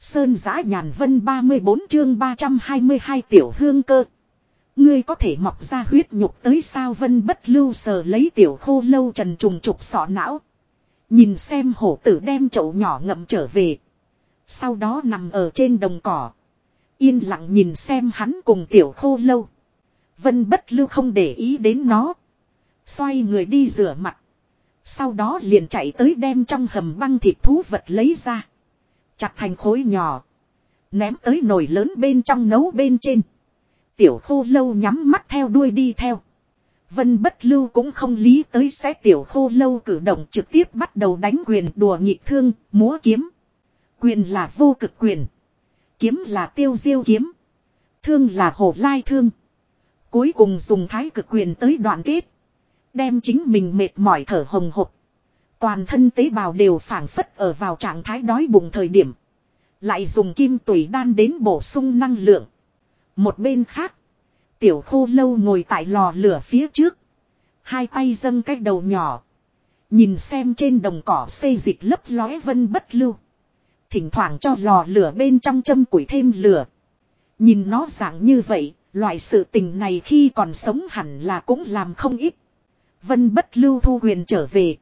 Sơn giã nhàn vân 34 chương 322 tiểu hương cơ. Ngươi có thể mọc ra huyết nhục tới sao vân bất lưu sờ lấy tiểu khô lâu trần trùng trục sọ não. Nhìn xem hổ tử đem chậu nhỏ ngậm trở về. Sau đó nằm ở trên đồng cỏ. Yên lặng nhìn xem hắn cùng tiểu khô lâu. Vân bất lưu không để ý đến nó. Xoay người đi rửa mặt. Sau đó liền chạy tới đem trong hầm băng thịt thú vật lấy ra. Chặt thành khối nhỏ. Ném tới nồi lớn bên trong nấu bên trên. Tiểu khô lâu nhắm mắt theo đuôi đi theo. Vân bất lưu cũng không lý tới sẽ tiểu khô lâu cử động trực tiếp bắt đầu đánh quyền đùa nhị thương, múa kiếm. Quyền là vô cực quyền. Kiếm là tiêu diêu kiếm. Thương là hổ lai thương. Cuối cùng dùng thái cực quyền tới đoạn kết. Đem chính mình mệt mỏi thở hồng hộc. Toàn thân tế bào đều phản phất ở vào trạng thái đói bụng thời điểm. Lại dùng kim tủy đan đến bổ sung năng lượng. Một bên khác. Tiểu khô lâu ngồi tại lò lửa phía trước. Hai tay dâng cái đầu nhỏ. Nhìn xem trên đồng cỏ xây dịch lấp lóe vân bất lưu. Thỉnh thoảng cho lò lửa bên trong châm củi thêm lửa. Nhìn nó dạng như vậy, loại sự tình này khi còn sống hẳn là cũng làm không ít. Vân bất lưu thu huyền trở về.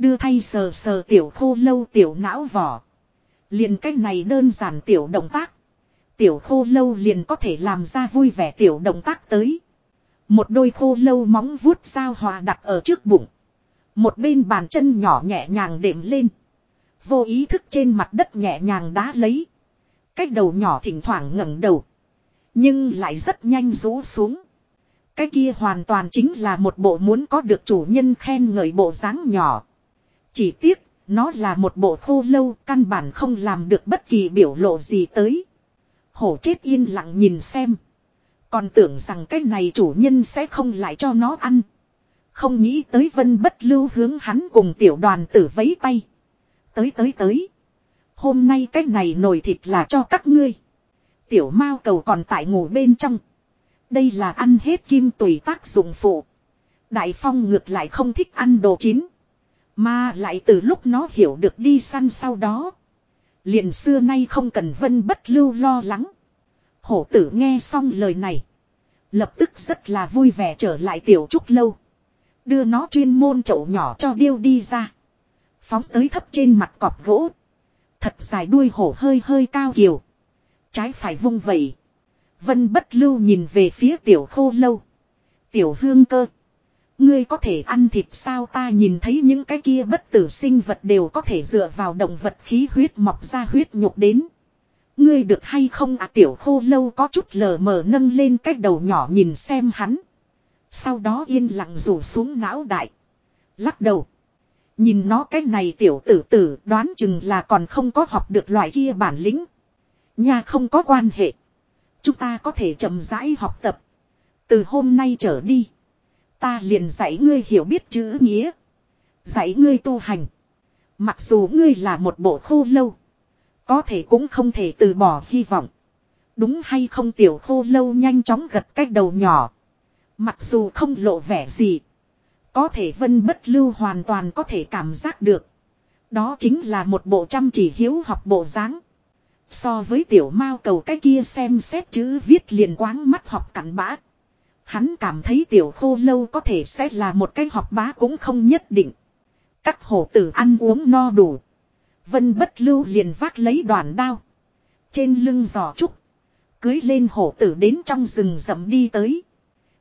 Đưa thay sờ sờ tiểu khô lâu tiểu não vỏ. Liền cách này đơn giản tiểu động tác. Tiểu khô lâu liền có thể làm ra vui vẻ tiểu động tác tới. Một đôi khô lâu móng vuốt sao hòa đặt ở trước bụng. Một bên bàn chân nhỏ nhẹ nhàng đệm lên. Vô ý thức trên mặt đất nhẹ nhàng đá lấy. cách đầu nhỏ thỉnh thoảng ngẩng đầu. Nhưng lại rất nhanh rũ xuống. Cái kia hoàn toàn chính là một bộ muốn có được chủ nhân khen ngợi bộ dáng nhỏ. Chỉ tiếc, nó là một bộ khô lâu căn bản không làm được bất kỳ biểu lộ gì tới. Hổ chết yên lặng nhìn xem. Còn tưởng rằng cái này chủ nhân sẽ không lại cho nó ăn. Không nghĩ tới vân bất lưu hướng hắn cùng tiểu đoàn tử vấy tay. Tới tới tới. Hôm nay cái này nồi thịt là cho các ngươi. Tiểu mao cầu còn tại ngủ bên trong. Đây là ăn hết kim tùy tác dụng phụ. Đại phong ngược lại không thích ăn đồ chín. Mà lại từ lúc nó hiểu được đi săn sau đó. Liền xưa nay không cần vân bất lưu lo lắng. Hổ tử nghe xong lời này. Lập tức rất là vui vẻ trở lại tiểu trúc lâu. Đưa nó chuyên môn chậu nhỏ cho điêu đi ra. Phóng tới thấp trên mặt cọp gỗ. Thật dài đuôi hổ hơi hơi cao kiều. Trái phải vung vẩy. Vân bất lưu nhìn về phía tiểu khô lâu. Tiểu hương cơ. Ngươi có thể ăn thịt sao ta nhìn thấy những cái kia bất tử sinh vật đều có thể dựa vào động vật khí huyết mọc ra huyết nhục đến. Ngươi được hay không à tiểu khô lâu có chút lờ mờ nâng lên cái đầu nhỏ nhìn xem hắn. Sau đó yên lặng rủ xuống não đại. Lắc đầu. Nhìn nó cái này tiểu tử tử, đoán chừng là còn không có học được loại kia bản lĩnh. Nhà không có quan hệ. Chúng ta có thể chậm rãi học tập. Từ hôm nay trở đi. Ta liền dạy ngươi hiểu biết chữ nghĩa. Dạy ngươi tu hành. Mặc dù ngươi là một bộ khô lâu. Có thể cũng không thể từ bỏ hy vọng. Đúng hay không tiểu khô lâu nhanh chóng gật cách đầu nhỏ. Mặc dù không lộ vẻ gì. Có thể vân bất lưu hoàn toàn có thể cảm giác được. Đó chính là một bộ chăm chỉ hiếu học bộ dáng. So với tiểu mao cầu cái kia xem xét chữ viết liền quáng mắt học cặn bã. Hắn cảm thấy tiểu khô lâu có thể sẽ là một cái họp bá cũng không nhất định. Các hổ tử ăn uống no đủ. Vân bất lưu liền vác lấy đoàn đao. Trên lưng giò trúc. Cưới lên hổ tử đến trong rừng rậm đi tới.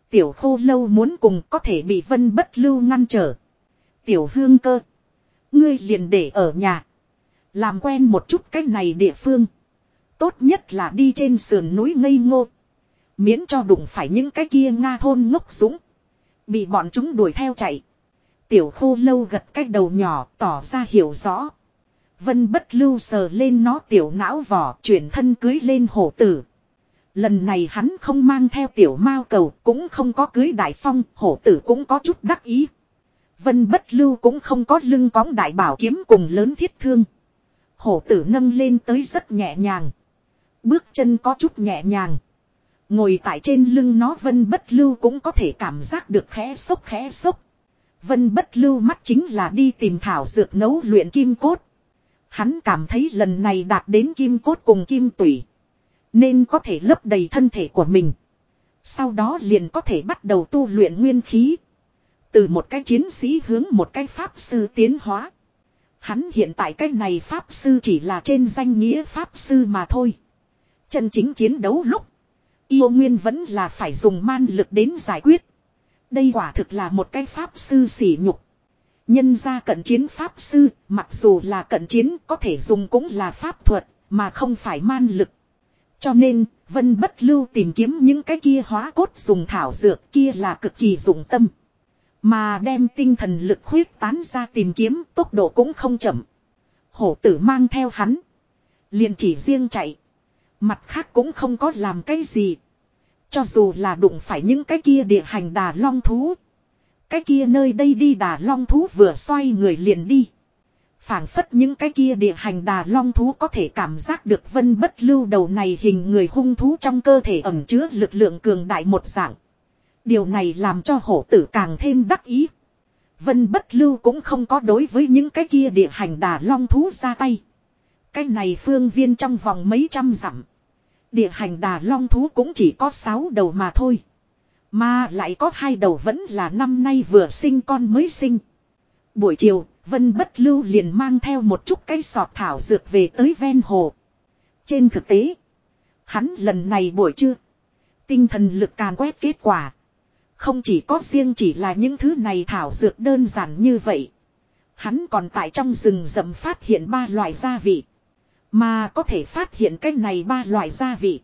Tiểu khô lâu muốn cùng có thể bị vân bất lưu ngăn trở. Tiểu hương cơ. Ngươi liền để ở nhà. Làm quen một chút cách này địa phương. Tốt nhất là đi trên sườn núi ngây ngô. Miễn cho đụng phải những cái kia Nga thôn ngốc súng. Bị bọn chúng đuổi theo chạy. Tiểu khô lâu gật cái đầu nhỏ, tỏ ra hiểu rõ. Vân bất lưu sờ lên nó tiểu não vỏ chuyển thân cưới lên hổ tử. Lần này hắn không mang theo tiểu mao cầu, cũng không có cưới đại phong, hổ tử cũng có chút đắc ý. Vân bất lưu cũng không có lưng cóng đại bảo kiếm cùng lớn thiết thương. Hổ tử nâng lên tới rất nhẹ nhàng. Bước chân có chút nhẹ nhàng. Ngồi tại trên lưng nó vân bất lưu cũng có thể cảm giác được khẽ sốc khẽ sốc. Vân bất lưu mắt chính là đi tìm thảo dược nấu luyện kim cốt. Hắn cảm thấy lần này đạt đến kim cốt cùng kim tủy. Nên có thể lấp đầy thân thể của mình. Sau đó liền có thể bắt đầu tu luyện nguyên khí. Từ một cái chiến sĩ hướng một cái pháp sư tiến hóa. Hắn hiện tại cái này pháp sư chỉ là trên danh nghĩa pháp sư mà thôi. Chân chính chiến đấu lúc. Yêu nguyên vẫn là phải dùng man lực đến giải quyết. Đây quả thực là một cái pháp sư sỉ nhục. Nhân ra cận chiến pháp sư, mặc dù là cận chiến có thể dùng cũng là pháp thuật, mà không phải man lực. Cho nên, Vân Bất Lưu tìm kiếm những cái kia hóa cốt dùng thảo dược kia là cực kỳ dụng tâm. Mà đem tinh thần lực khuyết tán ra tìm kiếm tốc độ cũng không chậm. Hổ tử mang theo hắn. liền chỉ riêng chạy. Mặt khác cũng không có làm cái gì. Cho dù là đụng phải những cái kia địa hành đà long thú. Cái kia nơi đây đi đà long thú vừa xoay người liền đi. phảng phất những cái kia địa hành đà long thú có thể cảm giác được vân bất lưu đầu này hình người hung thú trong cơ thể ẩm chứa lực lượng cường đại một dạng. Điều này làm cho hổ tử càng thêm đắc ý. Vân bất lưu cũng không có đối với những cái kia địa hành đà long thú ra tay. Cái này phương viên trong vòng mấy trăm dặm. Địa hành đà long thú cũng chỉ có sáu đầu mà thôi. Mà lại có hai đầu vẫn là năm nay vừa sinh con mới sinh. Buổi chiều, Vân Bất Lưu liền mang theo một chút cây sọt thảo dược về tới ven hồ. Trên thực tế, hắn lần này buổi trưa, tinh thần lực càn quét kết quả. Không chỉ có riêng chỉ là những thứ này thảo dược đơn giản như vậy. Hắn còn tại trong rừng rậm phát hiện ba loại gia vị. Mà có thể phát hiện cái này ba loại gia vị.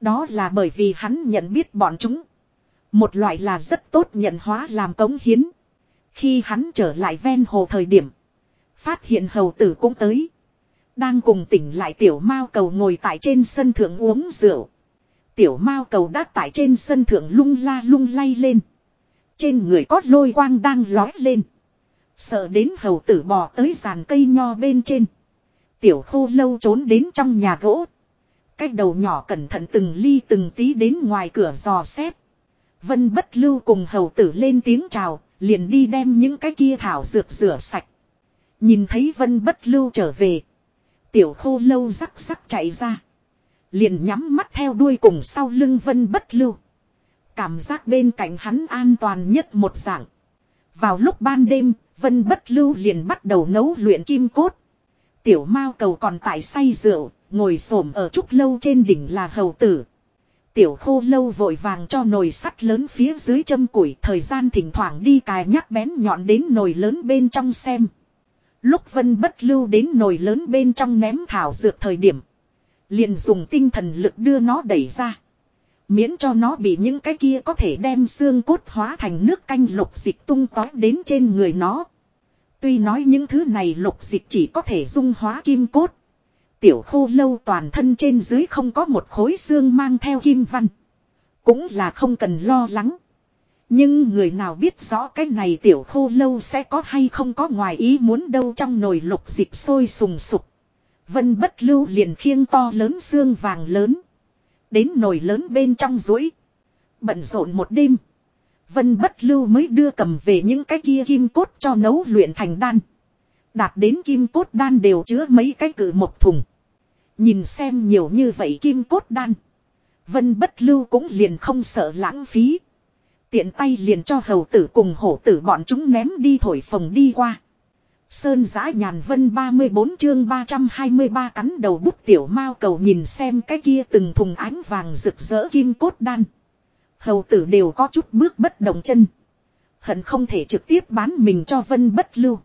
Đó là bởi vì hắn nhận biết bọn chúng. Một loại là rất tốt nhận hóa làm cống hiến. Khi hắn trở lại ven hồ thời điểm. Phát hiện hầu tử cũng tới. Đang cùng tỉnh lại tiểu mao cầu ngồi tại trên sân thượng uống rượu. Tiểu mao cầu đã tại trên sân thượng lung la lung lay lên. Trên người có lôi quang đang lói lên. Sợ đến hầu tử bò tới giàn cây nho bên trên. Tiểu khô lâu trốn đến trong nhà gỗ. Cái đầu nhỏ cẩn thận từng ly từng tí đến ngoài cửa dò xét. Vân bất lưu cùng hầu tử lên tiếng chào, liền đi đem những cái kia thảo dược rửa sạch. Nhìn thấy vân bất lưu trở về. Tiểu khô lâu rắc rắc chạy ra. Liền nhắm mắt theo đuôi cùng sau lưng vân bất lưu. Cảm giác bên cạnh hắn an toàn nhất một dạng. Vào lúc ban đêm, vân bất lưu liền bắt đầu nấu luyện kim cốt. Tiểu mao cầu còn tại say rượu, ngồi xổm ở trúc lâu trên đỉnh là hầu tử. Tiểu khô lâu vội vàng cho nồi sắt lớn phía dưới châm củi thời gian thỉnh thoảng đi cài nhắc bén nhọn đến nồi lớn bên trong xem. Lúc vân bất lưu đến nồi lớn bên trong ném thảo dược thời điểm. Liền dùng tinh thần lực đưa nó đẩy ra. Miễn cho nó bị những cái kia có thể đem xương cốt hóa thành nước canh lục dịch tung tói đến trên người nó. Tuy nói những thứ này lục dịch chỉ có thể dung hóa kim cốt. Tiểu khô lâu toàn thân trên dưới không có một khối xương mang theo kim văn. Cũng là không cần lo lắng. Nhưng người nào biết rõ cái này tiểu khô lâu sẽ có hay không có ngoài ý muốn đâu trong nồi lục dịch sôi sùng sục. Vân bất lưu liền khiêng to lớn xương vàng lớn. Đến nồi lớn bên trong rũi. Bận rộn một đêm. Vân bất lưu mới đưa cầm về những cái kia kim cốt cho nấu luyện thành đan. Đạt đến kim cốt đan đều chứa mấy cái cử một thùng. Nhìn xem nhiều như vậy kim cốt đan. Vân bất lưu cũng liền không sợ lãng phí. Tiện tay liền cho hầu tử cùng hổ tử bọn chúng ném đi thổi phồng đi qua. Sơn giã nhàn vân 34 chương 323 cắn đầu bút tiểu mao cầu nhìn xem cái kia từng thùng ánh vàng rực rỡ kim cốt đan. Hầu tử đều có chút bước bất động chân. Hận không thể trực tiếp bán mình cho vân bất lưu.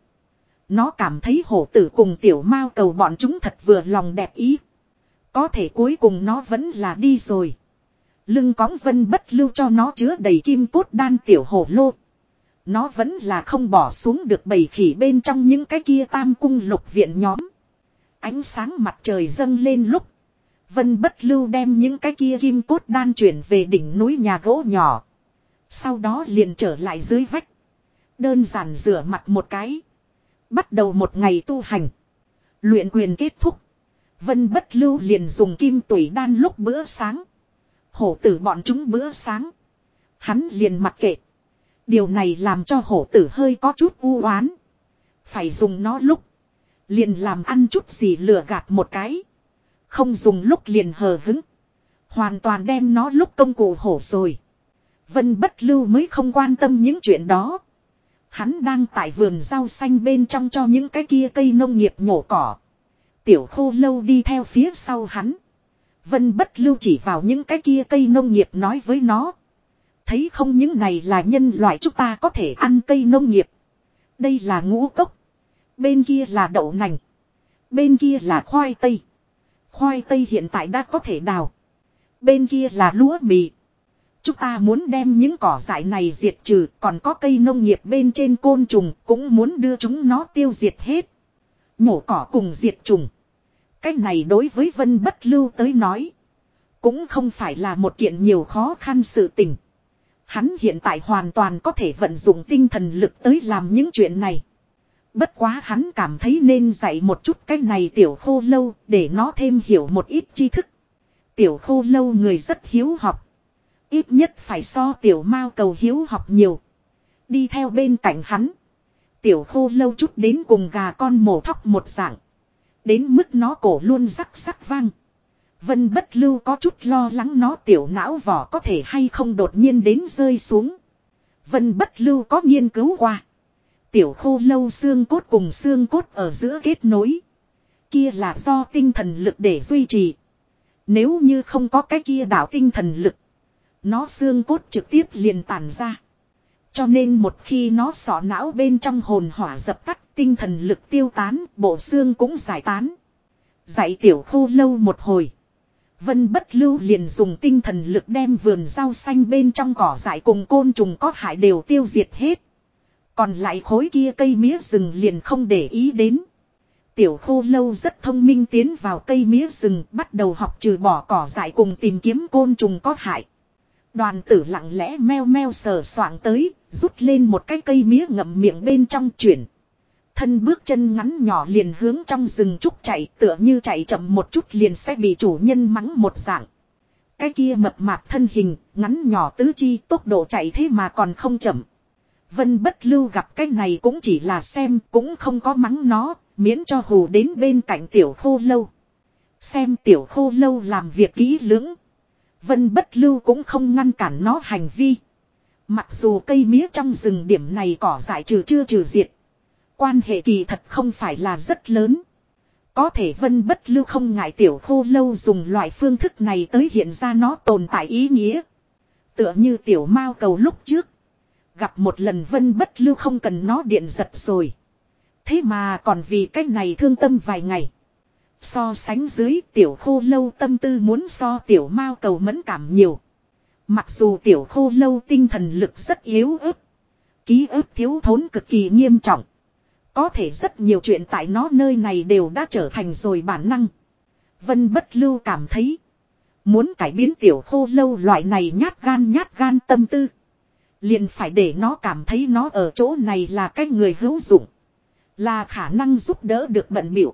Nó cảm thấy hổ tử cùng tiểu mao cầu bọn chúng thật vừa lòng đẹp ý. Có thể cuối cùng nó vẫn là đi rồi. Lưng cõng vân bất lưu cho nó chứa đầy kim cốt đan tiểu hổ lô. Nó vẫn là không bỏ xuống được bầy khỉ bên trong những cái kia tam cung lục viện nhóm. Ánh sáng mặt trời dâng lên lúc. Vân bất lưu đem những cái kia kim cốt đan chuyển về đỉnh núi nhà gỗ nhỏ. Sau đó liền trở lại dưới vách. Đơn giản rửa mặt một cái. Bắt đầu một ngày tu hành. Luyện quyền kết thúc. Vân bất lưu liền dùng kim tủy đan lúc bữa sáng. Hổ tử bọn chúng bữa sáng. Hắn liền mặc kệ. Điều này làm cho hổ tử hơi có chút u oán. Phải dùng nó lúc. Liền làm ăn chút gì lừa gạt một cái. Không dùng lúc liền hờ hứng. Hoàn toàn đem nó lúc công cụ hổ rồi. Vân bất lưu mới không quan tâm những chuyện đó. Hắn đang tại vườn rau xanh bên trong cho những cái kia cây nông nghiệp nhổ cỏ. Tiểu khô lâu đi theo phía sau hắn. Vân bất lưu chỉ vào những cái kia cây nông nghiệp nói với nó. Thấy không những này là nhân loại chúng ta có thể ăn cây nông nghiệp. Đây là ngũ cốc. Bên kia là đậu nành. Bên kia là khoai tây. Khoai tây hiện tại đã có thể đào. Bên kia là lúa mì. Chúng ta muốn đem những cỏ dại này diệt trừ, còn có cây nông nghiệp bên trên côn trùng, cũng muốn đưa chúng nó tiêu diệt hết. Nhổ cỏ cùng diệt trùng. Cái này đối với Vân Bất Lưu tới nói, cũng không phải là một kiện nhiều khó khăn sự tình. Hắn hiện tại hoàn toàn có thể vận dụng tinh thần lực tới làm những chuyện này. Bất quá hắn cảm thấy nên dạy một chút cái này tiểu khô lâu để nó thêm hiểu một ít tri thức. Tiểu khô lâu người rất hiếu học. Ít nhất phải so tiểu mao cầu hiếu học nhiều. Đi theo bên cạnh hắn. Tiểu khô lâu chút đến cùng gà con mổ thóc một dạng. Đến mức nó cổ luôn rắc rắc vang. Vân bất lưu có chút lo lắng nó tiểu não vỏ có thể hay không đột nhiên đến rơi xuống. Vân bất lưu có nghiên cứu qua. Tiểu khô lâu xương cốt cùng xương cốt ở giữa kết nối. Kia là do tinh thần lực để duy trì. Nếu như không có cái kia đảo tinh thần lực. Nó xương cốt trực tiếp liền tàn ra. Cho nên một khi nó sọ não bên trong hồn hỏa dập tắt tinh thần lực tiêu tán, bộ xương cũng giải tán. Dạy tiểu khô lâu một hồi. Vân bất lưu liền dùng tinh thần lực đem vườn rau xanh bên trong cỏ dại cùng côn trùng có hại đều tiêu diệt hết. Còn lại khối kia cây mía rừng liền không để ý đến. Tiểu khô lâu rất thông minh tiến vào cây mía rừng bắt đầu học trừ bỏ cỏ dại cùng tìm kiếm côn trùng có hại. Đoàn tử lặng lẽ meo meo sờ soạng tới, rút lên một cái cây mía ngậm miệng bên trong chuyển. Thân bước chân ngắn nhỏ liền hướng trong rừng trúc chạy tựa như chạy chậm một chút liền sẽ bị chủ nhân mắng một dạng. Cái kia mập mạp thân hình, ngắn nhỏ tứ chi tốc độ chạy thế mà còn không chậm. Vân bất lưu gặp cái này cũng chỉ là xem, cũng không có mắng nó, miễn cho hù đến bên cạnh tiểu khô lâu. Xem tiểu khô lâu làm việc kỹ lưỡng. Vân bất lưu cũng không ngăn cản nó hành vi. Mặc dù cây mía trong rừng điểm này cỏ dại trừ chưa trừ diệt. Quan hệ kỳ thật không phải là rất lớn. Có thể vân bất lưu không ngại tiểu khô lâu dùng loại phương thức này tới hiện ra nó tồn tại ý nghĩa. Tựa như tiểu mao cầu lúc trước. Gặp một lần vân bất lưu không cần nó điện giật rồi. Thế mà còn vì cách này thương tâm vài ngày. So sánh dưới tiểu khô lâu tâm tư muốn so tiểu mao cầu mẫn cảm nhiều. Mặc dù tiểu khô lâu tinh thần lực rất yếu ớt. Ký ức thiếu thốn cực kỳ nghiêm trọng. Có thể rất nhiều chuyện tại nó nơi này đều đã trở thành rồi bản năng. Vân bất lưu cảm thấy. Muốn cải biến tiểu khô lâu loại này nhát gan nhát gan tâm tư. Liền phải để nó cảm thấy nó ở chỗ này là cái người hữu dụng. Là khả năng giúp đỡ được bận biểu.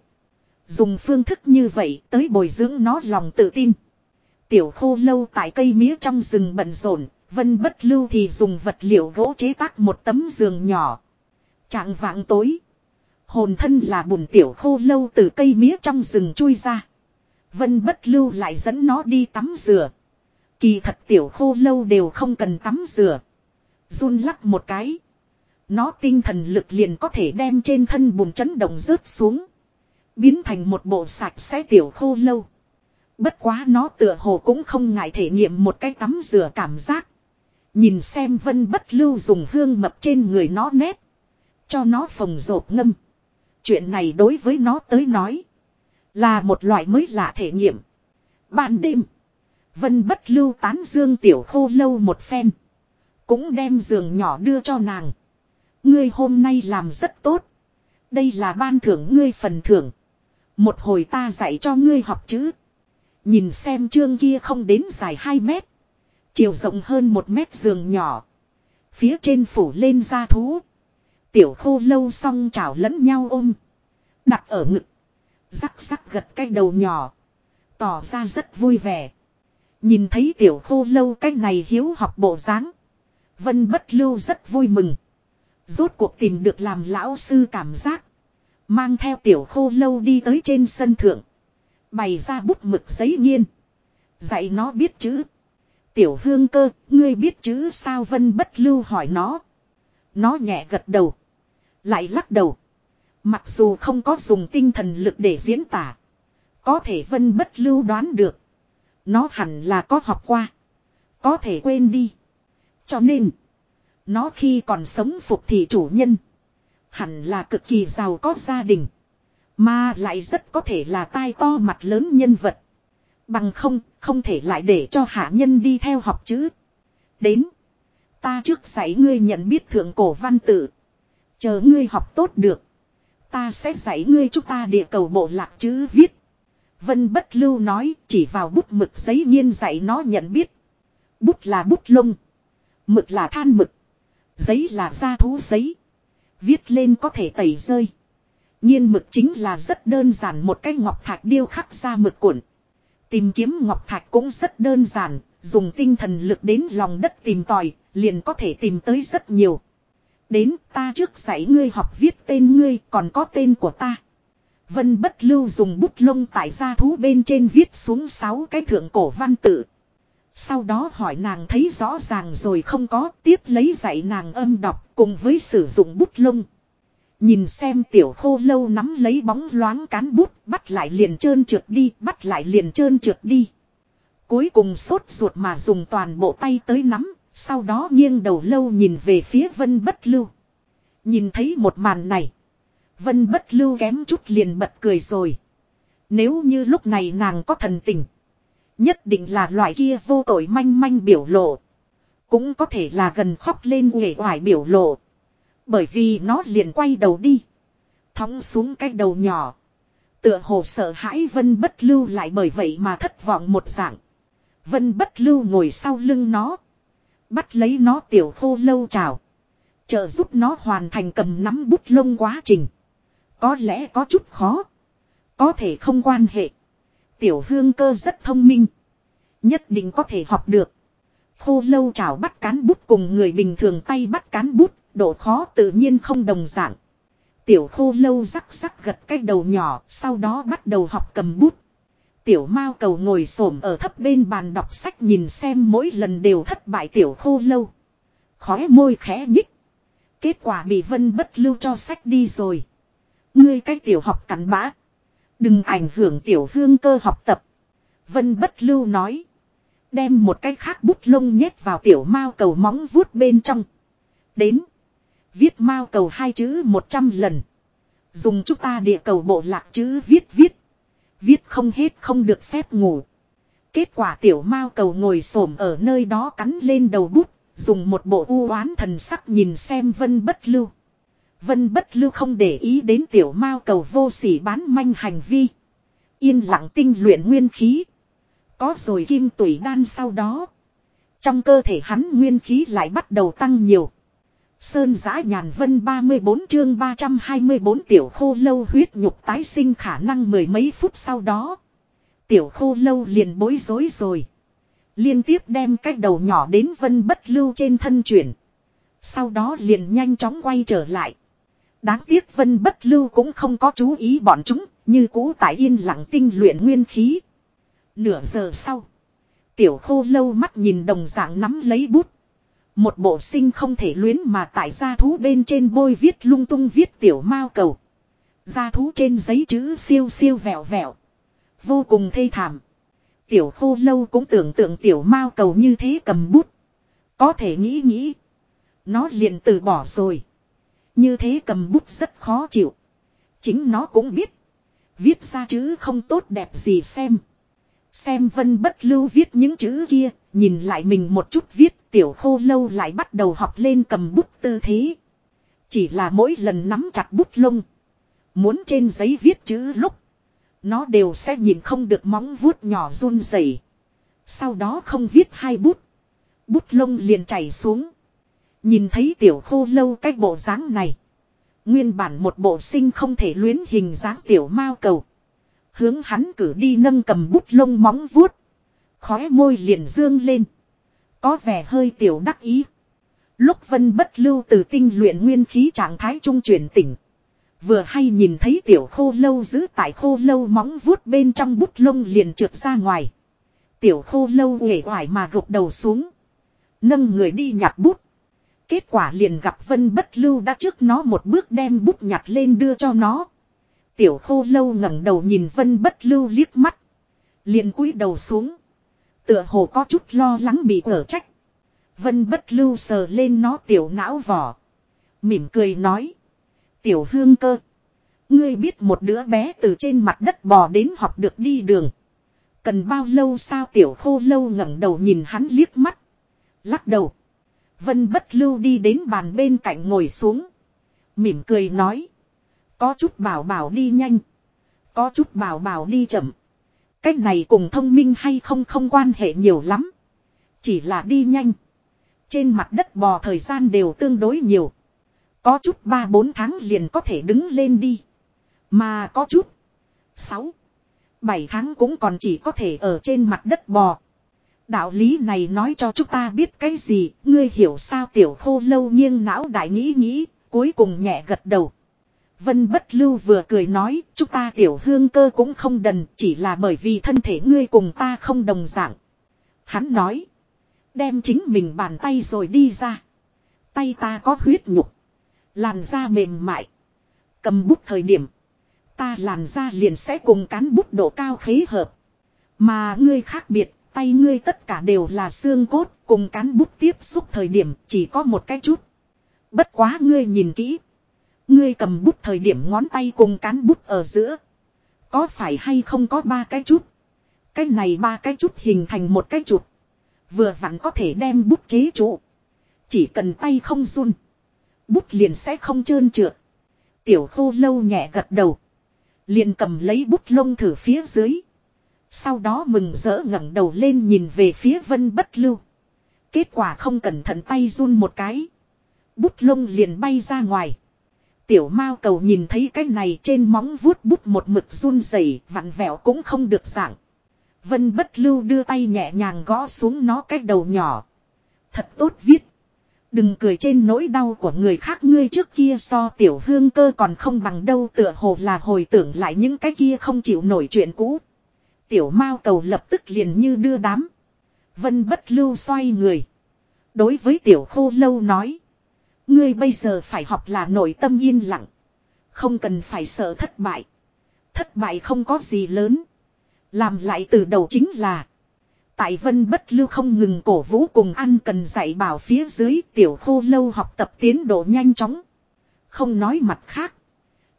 Dùng phương thức như vậy tới bồi dưỡng nó lòng tự tin. Tiểu khô lâu tại cây mía trong rừng bận rộn, vân bất lưu thì dùng vật liệu gỗ chế tác một tấm giường nhỏ. Trạng vạng tối. Hồn thân là bùn tiểu khô lâu từ cây mía trong rừng chui ra. Vân bất lưu lại dẫn nó đi tắm rửa. Kỳ thật tiểu khô lâu đều không cần tắm rửa. Run lắc một cái. Nó tinh thần lực liền có thể đem trên thân bùn chấn động rớt xuống. Biến thành một bộ sạch sẽ tiểu khô lâu. Bất quá nó tựa hồ cũng không ngại thể nghiệm một cái tắm rửa cảm giác. Nhìn xem vân bất lưu dùng hương mập trên người nó nét. Cho nó phồng rộp ngâm. Chuyện này đối với nó tới nói. Là một loại mới lạ thể nghiệm. Ban đêm. Vân bất lưu tán dương tiểu khô lâu một phen. Cũng đem giường nhỏ đưa cho nàng. Ngươi hôm nay làm rất tốt. Đây là ban thưởng ngươi phần thưởng. Một hồi ta dạy cho ngươi học chữ. Nhìn xem chương kia không đến dài 2 mét. Chiều rộng hơn 1 mét giường nhỏ. Phía trên phủ lên da thú. Tiểu khô lâu song chảo lẫn nhau ôm. Đặt ở ngực. Rắc rắc gật cái đầu nhỏ. Tỏ ra rất vui vẻ. Nhìn thấy tiểu khô lâu cái này hiếu học bộ dáng Vân bất lưu rất vui mừng. Rốt cuộc tìm được làm lão sư cảm giác. Mang theo tiểu khô lâu đi tới trên sân thượng. Bày ra bút mực giấy nghiên. Dạy nó biết chữ. Tiểu hương cơ, ngươi biết chữ sao vân bất lưu hỏi nó. Nó nhẹ gật đầu. Lại lắc đầu. Mặc dù không có dùng tinh thần lực để diễn tả. Có thể vân bất lưu đoán được. Nó hẳn là có học qua. Có thể quên đi. Cho nên. Nó khi còn sống phục thị chủ nhân. Hẳn là cực kỳ giàu có gia đình. Mà lại rất có thể là tai to mặt lớn nhân vật. Bằng không, không thể lại để cho hạ nhân đi theo học chữ. Đến. Ta trước dạy ngươi nhận biết thượng cổ văn tự. Chờ ngươi học tốt được. Ta sẽ dạy ngươi chúng ta địa cầu bộ lạc chữ viết. Vân bất lưu nói chỉ vào bút mực giấy nhiên dạy nó nhận biết. Bút là bút lông. Mực là than mực. Giấy là da thú giấy. Viết lên có thể tẩy rơi. Nhiên mực chính là rất đơn giản một cái ngọc thạch điêu khắc ra mực cuộn. Tìm kiếm ngọc thạch cũng rất đơn giản, dùng tinh thần lực đến lòng đất tìm tòi, liền có thể tìm tới rất nhiều. Đến ta trước dạy ngươi học viết tên ngươi còn có tên của ta. Vân bất lưu dùng bút lông tại gia thú bên trên viết xuống sáu cái thượng cổ văn tự. Sau đó hỏi nàng thấy rõ ràng rồi không có, tiếp lấy dạy nàng âm đọc cùng với sử dụng bút lông. Nhìn xem tiểu khô lâu nắm lấy bóng loáng cán bút, bắt lại liền trơn trượt đi, bắt lại liền trơn trượt đi. Cuối cùng sốt ruột mà dùng toàn bộ tay tới nắm, sau đó nghiêng đầu lâu nhìn về phía vân bất lưu. Nhìn thấy một màn này. Vân bất lưu kém chút liền bật cười rồi. Nếu như lúc này nàng có thần tình. Nhất định là loại kia vô tội manh manh biểu lộ. Cũng có thể là gần khóc lên uể oải biểu lộ. Bởi vì nó liền quay đầu đi. Thóng xuống cái đầu nhỏ. Tựa hồ sợ hãi Vân bất lưu lại bởi vậy mà thất vọng một dạng. Vân bất lưu ngồi sau lưng nó. Bắt lấy nó tiểu khô lâu trào. Trợ giúp nó hoàn thành cầm nắm bút lông quá trình. Có lẽ có chút khó. Có thể không quan hệ. Tiểu hương cơ rất thông minh. Nhất định có thể học được. Khô lâu chảo bắt cán bút cùng người bình thường tay bắt cán bút, độ khó tự nhiên không đồng dạng. Tiểu khô lâu rắc rắc gật cái đầu nhỏ, sau đó bắt đầu học cầm bút. Tiểu mao cầu ngồi xổm ở thấp bên bàn đọc sách nhìn xem mỗi lần đều thất bại tiểu khô lâu. Khóe môi khẽ nhích. Kết quả bị vân bất lưu cho sách đi rồi. Ngươi cái tiểu học cắn bã. Đừng ảnh hưởng tiểu hương cơ học tập. Vân bất lưu nói. Đem một cái khác bút lông nhét vào tiểu mao cầu móng vuốt bên trong. Đến. Viết mao cầu hai chữ một trăm lần. Dùng chúng ta địa cầu bộ lạc chữ viết viết. Viết không hết không được phép ngủ. Kết quả tiểu mao cầu ngồi xổm ở nơi đó cắn lên đầu bút. Dùng một bộ u oán thần sắc nhìn xem vân bất lưu. Vân bất lưu không để ý đến tiểu mao cầu vô sỉ bán manh hành vi. Yên lặng tinh luyện nguyên khí. Có rồi kim tủy đan sau đó. Trong cơ thể hắn nguyên khí lại bắt đầu tăng nhiều. Sơn giã nhàn vân 34 chương 324 tiểu khô lâu huyết nhục tái sinh khả năng mười mấy phút sau đó. Tiểu khô lâu liền bối rối rồi. Liên tiếp đem cái đầu nhỏ đến vân bất lưu trên thân chuyển. Sau đó liền nhanh chóng quay trở lại. Đáng tiếc vân bất lưu cũng không có chú ý bọn chúng, như cũ tại yên lặng tinh luyện nguyên khí. Nửa giờ sau. Tiểu khô lâu mắt nhìn đồng dạng nắm lấy bút. Một bộ sinh không thể luyến mà tại gia thú bên trên bôi viết lung tung viết tiểu mao cầu. Gia thú trên giấy chữ siêu siêu vẹo vẹo. Vô cùng thê thảm. Tiểu khô lâu cũng tưởng tượng tiểu mao cầu như thế cầm bút. Có thể nghĩ nghĩ. Nó liền từ bỏ rồi. Như thế cầm bút rất khó chịu. Chính nó cũng biết. Viết ra chữ không tốt đẹp gì xem. Xem vân bất lưu viết những chữ kia, nhìn lại mình một chút viết tiểu khô lâu lại bắt đầu học lên cầm bút tư thế. Chỉ là mỗi lần nắm chặt bút lông. Muốn trên giấy viết chữ lúc. Nó đều sẽ nhìn không được móng vuốt nhỏ run rẩy. Sau đó không viết hai bút. Bút lông liền chảy xuống. Nhìn thấy tiểu khô lâu cái bộ dáng này. Nguyên bản một bộ sinh không thể luyến hình dáng tiểu mao cầu. Hướng hắn cử đi nâng cầm bút lông móng vuốt. Khóe môi liền dương lên. Có vẻ hơi tiểu đắc ý. Lúc vân bất lưu từ tinh luyện nguyên khí trạng thái trung chuyển tỉnh. Vừa hay nhìn thấy tiểu khô lâu giữ tại khô lâu móng vuốt bên trong bút lông liền trượt ra ngoài. Tiểu khô lâu nghề hoài mà gục đầu xuống. Nâng người đi nhặt bút. Kết quả liền gặp vân bất lưu đã trước nó một bước đem bút nhặt lên đưa cho nó. Tiểu khô lâu ngẩng đầu nhìn vân bất lưu liếc mắt. Liền cúi đầu xuống. Tựa hồ có chút lo lắng bị ở trách. Vân bất lưu sờ lên nó tiểu não vỏ. Mỉm cười nói. Tiểu hương cơ. Ngươi biết một đứa bé từ trên mặt đất bò đến học được đi đường. Cần bao lâu sao tiểu khô lâu ngẩng đầu nhìn hắn liếc mắt. Lắc đầu. Vân bất lưu đi đến bàn bên cạnh ngồi xuống. Mỉm cười nói. Có chút bảo bảo đi nhanh. Có chút bảo bảo đi chậm. Cách này cùng thông minh hay không không quan hệ nhiều lắm. Chỉ là đi nhanh. Trên mặt đất bò thời gian đều tương đối nhiều. Có chút 3-4 tháng liền có thể đứng lên đi. Mà có chút 6, 7 tháng cũng còn chỉ có thể ở trên mặt đất bò. Đạo lý này nói cho chúng ta biết cái gì, ngươi hiểu sao tiểu khô lâu nghiêng não đại nghĩ nghĩ, cuối cùng nhẹ gật đầu. Vân bất lưu vừa cười nói, chúng ta tiểu hương cơ cũng không đần, chỉ là bởi vì thân thể ngươi cùng ta không đồng dạng. Hắn nói, đem chính mình bàn tay rồi đi ra. Tay ta có huyết nhục, làn da mềm mại. Cầm bút thời điểm, ta làn da liền sẽ cùng cán bút độ cao khế hợp. Mà ngươi khác biệt, tay ngươi tất cả đều là xương cốt, cùng cán bút tiếp xúc thời điểm chỉ có một cái chút. Bất quá ngươi nhìn kỹ. Ngươi cầm bút thời điểm ngón tay cùng cán bút ở giữa. Có phải hay không có ba cái chút. Cái này ba cái chút hình thành một cái chuột. Vừa vặn có thể đem bút chế trụ. Chỉ cần tay không run. Bút liền sẽ không trơn trượt. Tiểu khô lâu nhẹ gật đầu. Liền cầm lấy bút lông thử phía dưới. Sau đó mừng rỡ ngẩng đầu lên nhìn về phía vân bất lưu. Kết quả không cẩn thận tay run một cái. Bút lông liền bay ra ngoài. Tiểu mao cầu nhìn thấy cái này trên móng vuốt bút một mực run rẩy, vặn vẹo cũng không được dạng. Vân bất lưu đưa tay nhẹ nhàng gõ xuống nó cái đầu nhỏ. Thật tốt viết. Đừng cười trên nỗi đau của người khác, ngươi trước kia so tiểu hương cơ còn không bằng đâu, tựa hồ là hồi tưởng lại những cái kia không chịu nổi chuyện cũ. Tiểu mao cầu lập tức liền như đưa đám. Vân bất lưu xoay người. Đối với tiểu khô lâu nói. Ngươi bây giờ phải học là nội tâm yên lặng. Không cần phải sợ thất bại. Thất bại không có gì lớn. Làm lại từ đầu chính là. Tại vân bất lưu không ngừng cổ vũ cùng ăn cần dạy bảo phía dưới, tiểu khô lâu học tập tiến độ nhanh chóng. Không nói mặt khác.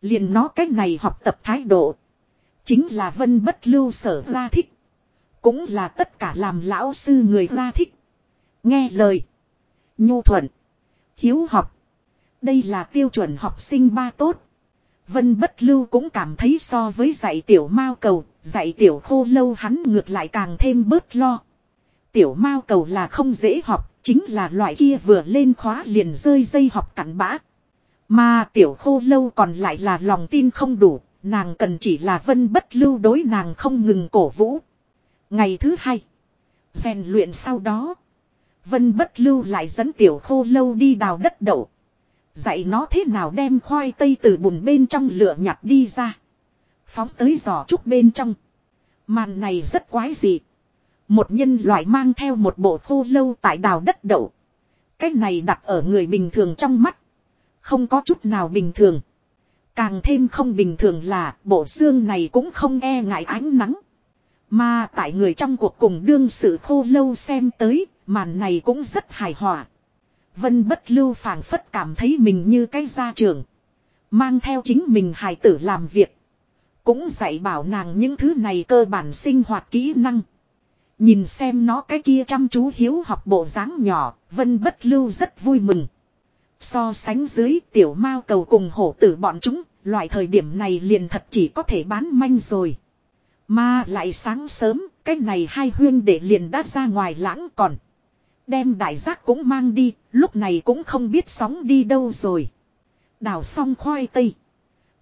liền nó cách này học tập thái độ. Chính là vân bất lưu sở ra thích. Cũng là tất cả làm lão sư người ra thích. Nghe lời. Nhu thuận. Hiếu học. Đây là tiêu chuẩn học sinh ba tốt. Vân bất lưu cũng cảm thấy so với dạy tiểu mao cầu, dạy tiểu khô lâu hắn ngược lại càng thêm bớt lo. Tiểu mao cầu là không dễ học, chính là loại kia vừa lên khóa liền rơi dây học cặn bã. Mà tiểu khô lâu còn lại là lòng tin không đủ, nàng cần chỉ là vân bất lưu đối nàng không ngừng cổ vũ. Ngày thứ hai, rèn luyện sau đó, vân bất lưu lại dẫn tiểu khô lâu đi đào đất đậu. Dạy nó thế nào đem khoai tây từ bùn bên trong lửa nhặt đi ra. Phóng tới giỏ trúc bên trong. Màn này rất quái dị. Một nhân loại mang theo một bộ khô lâu tại đào đất đậu. Cái này đặt ở người bình thường trong mắt. Không có chút nào bình thường. Càng thêm không bình thường là bộ xương này cũng không e ngại ánh nắng. Mà tại người trong cuộc cùng đương sự khô lâu xem tới, màn này cũng rất hài hòa. Vân bất lưu phảng phất cảm thấy mình như cái gia trưởng. Mang theo chính mình hài tử làm việc. Cũng dạy bảo nàng những thứ này cơ bản sinh hoạt kỹ năng. Nhìn xem nó cái kia chăm chú hiếu học bộ dáng nhỏ, vân bất lưu rất vui mừng. So sánh dưới tiểu mao cầu cùng hổ tử bọn chúng, loại thời điểm này liền thật chỉ có thể bán manh rồi. Mà lại sáng sớm, cái này hai huyên để liền đã ra ngoài lãng còn. Đem đại giác cũng mang đi, lúc này cũng không biết sóng đi đâu rồi. Đào xong khoai tây.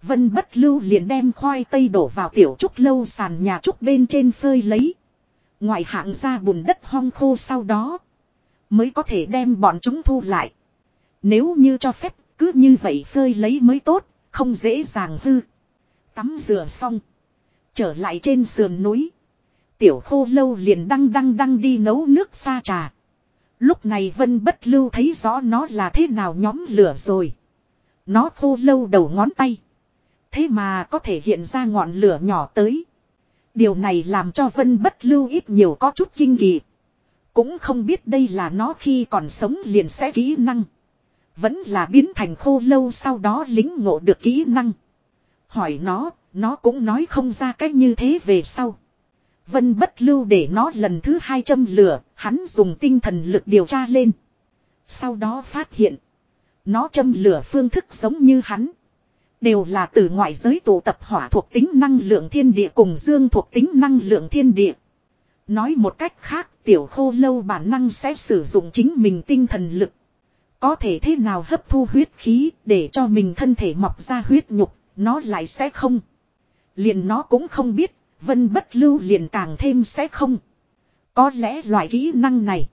Vân bất lưu liền đem khoai tây đổ vào tiểu trúc lâu sàn nhà trúc bên trên phơi lấy. Ngoài hạng ra bùn đất hong khô sau đó. Mới có thể đem bọn chúng thu lại. Nếu như cho phép, cứ như vậy phơi lấy mới tốt. không dễ dàng hư. Tắm rửa xong. Trở lại trên sườn núi. Tiểu khô lâu liền đăng đăng đăng đi nấu nước pha trà. Lúc này Vân Bất Lưu thấy rõ nó là thế nào nhóm lửa rồi. Nó khô lâu đầu ngón tay. Thế mà có thể hiện ra ngọn lửa nhỏ tới. Điều này làm cho Vân Bất Lưu ít nhiều có chút kinh kỳ. Cũng không biết đây là nó khi còn sống liền sẽ kỹ năng. Vẫn là biến thành khô lâu sau đó lính ngộ được kỹ năng. Hỏi nó, nó cũng nói không ra cách như thế về sau. Vân bất lưu để nó lần thứ hai châm lửa, hắn dùng tinh thần lực điều tra lên. Sau đó phát hiện, nó châm lửa phương thức giống như hắn. Đều là từ ngoại giới tụ tập hỏa thuộc tính năng lượng thiên địa cùng dương thuộc tính năng lượng thiên địa. Nói một cách khác, tiểu khô lâu bản năng sẽ sử dụng chính mình tinh thần lực. Có thể thế nào hấp thu huyết khí để cho mình thân thể mọc ra huyết nhục, nó lại sẽ không. Liền nó cũng không biết, vân bất lưu liền càng thêm sẽ không. Có lẽ loại kỹ năng này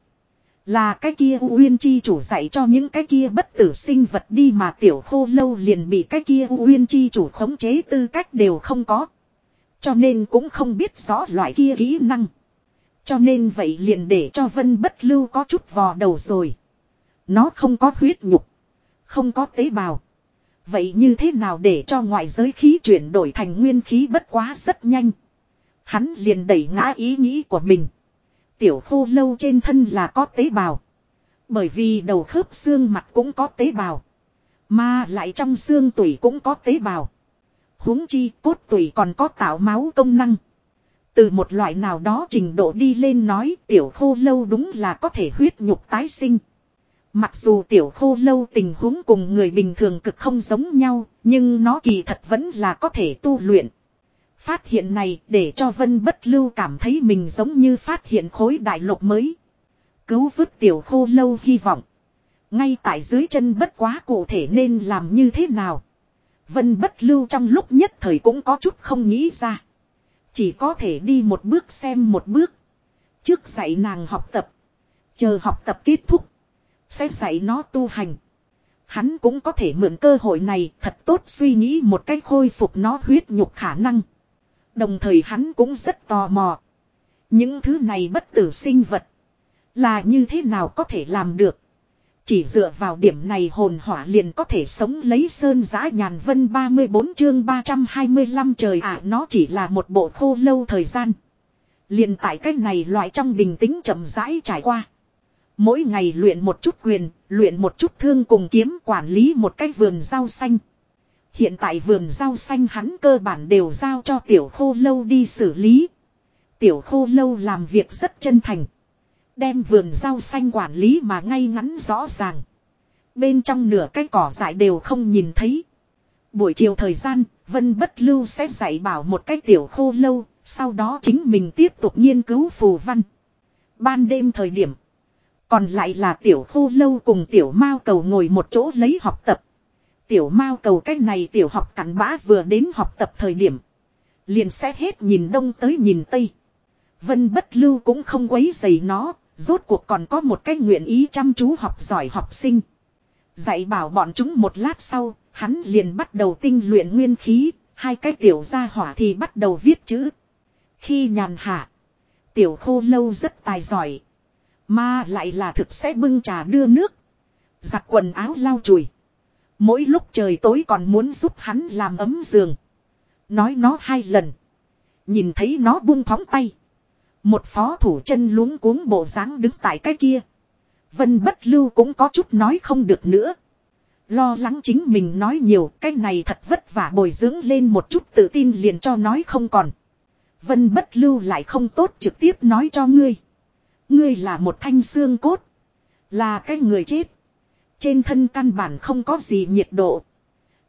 là cái kia Uyên Chi chủ dạy cho những cái kia bất tử sinh vật đi mà tiểu khô lâu liền bị cái kia Uyên Chi chủ khống chế tư cách đều không có. Cho nên cũng không biết rõ loại kia kỹ năng. Cho nên vậy liền để cho vân bất lưu có chút vò đầu rồi. Nó không có huyết nhục. Không có tế bào. Vậy như thế nào để cho ngoại giới khí chuyển đổi thành nguyên khí bất quá rất nhanh. Hắn liền đẩy ngã ý nghĩ của mình. Tiểu khô lâu trên thân là có tế bào. Bởi vì đầu khớp xương mặt cũng có tế bào. Mà lại trong xương tủy cũng có tế bào. huống chi cốt tủy còn có tạo máu công năng. Từ một loại nào đó trình độ đi lên nói tiểu khô lâu đúng là có thể huyết nhục tái sinh. Mặc dù tiểu khô lâu tình huống cùng người bình thường cực không giống nhau, nhưng nó kỳ thật vẫn là có thể tu luyện. Phát hiện này để cho Vân Bất Lưu cảm thấy mình giống như phát hiện khối đại lục mới. Cứu vứt tiểu khô lâu hy vọng. Ngay tại dưới chân bất quá cụ thể nên làm như thế nào. Vân Bất Lưu trong lúc nhất thời cũng có chút không nghĩ ra. Chỉ có thể đi một bước xem một bước. Trước dạy nàng học tập. Chờ học tập kết thúc. Sẽ dạy nó tu hành. Hắn cũng có thể mượn cơ hội này thật tốt suy nghĩ một cách khôi phục nó huyết nhục khả năng. Đồng thời hắn cũng rất tò mò. Những thứ này bất tử sinh vật. Là như thế nào có thể làm được. Chỉ dựa vào điểm này hồn hỏa liền có thể sống lấy sơn giã nhàn vân 34 chương 325 trời ạ, nó chỉ là một bộ khô lâu thời gian. Liền tại cách này loại trong bình tĩnh chậm rãi trải qua. Mỗi ngày luyện một chút quyền, luyện một chút thương cùng kiếm quản lý một cái vườn rau xanh. Hiện tại vườn rau xanh hắn cơ bản đều giao cho tiểu khô lâu đi xử lý. Tiểu khô lâu làm việc rất chân thành. Đem vườn rau xanh quản lý mà ngay ngắn rõ ràng. Bên trong nửa cái cỏ dại đều không nhìn thấy. Buổi chiều thời gian, Vân Bất Lưu sẽ dạy bảo một cái tiểu khô lâu, sau đó chính mình tiếp tục nghiên cứu phù văn. Ban đêm thời điểm, còn lại là tiểu khô lâu cùng tiểu mao cầu ngồi một chỗ lấy học tập. Tiểu mao cầu cái này tiểu học cắn bã vừa đến học tập thời điểm. Liền sẽ hết nhìn đông tới nhìn tây. Vân bất lưu cũng không quấy dày nó, rốt cuộc còn có một cái nguyện ý chăm chú học giỏi học sinh. Dạy bảo bọn chúng một lát sau, hắn liền bắt đầu tinh luyện nguyên khí, hai cái tiểu gia hỏa thì bắt đầu viết chữ. Khi nhàn hạ, tiểu khô lâu rất tài giỏi. Mà lại là thực sẽ bưng trà đưa nước. Giặt quần áo lau chùi. Mỗi lúc trời tối còn muốn giúp hắn làm ấm giường. Nói nó hai lần. Nhìn thấy nó buông thóng tay. Một phó thủ chân luống cuống bộ dáng đứng tại cái kia. Vân bất lưu cũng có chút nói không được nữa. Lo lắng chính mình nói nhiều, cái này thật vất vả bồi dưỡng lên một chút tự tin liền cho nói không còn. Vân bất lưu lại không tốt trực tiếp nói cho ngươi. Ngươi là một thanh xương cốt. Là cái người chết. Trên thân căn bản không có gì nhiệt độ.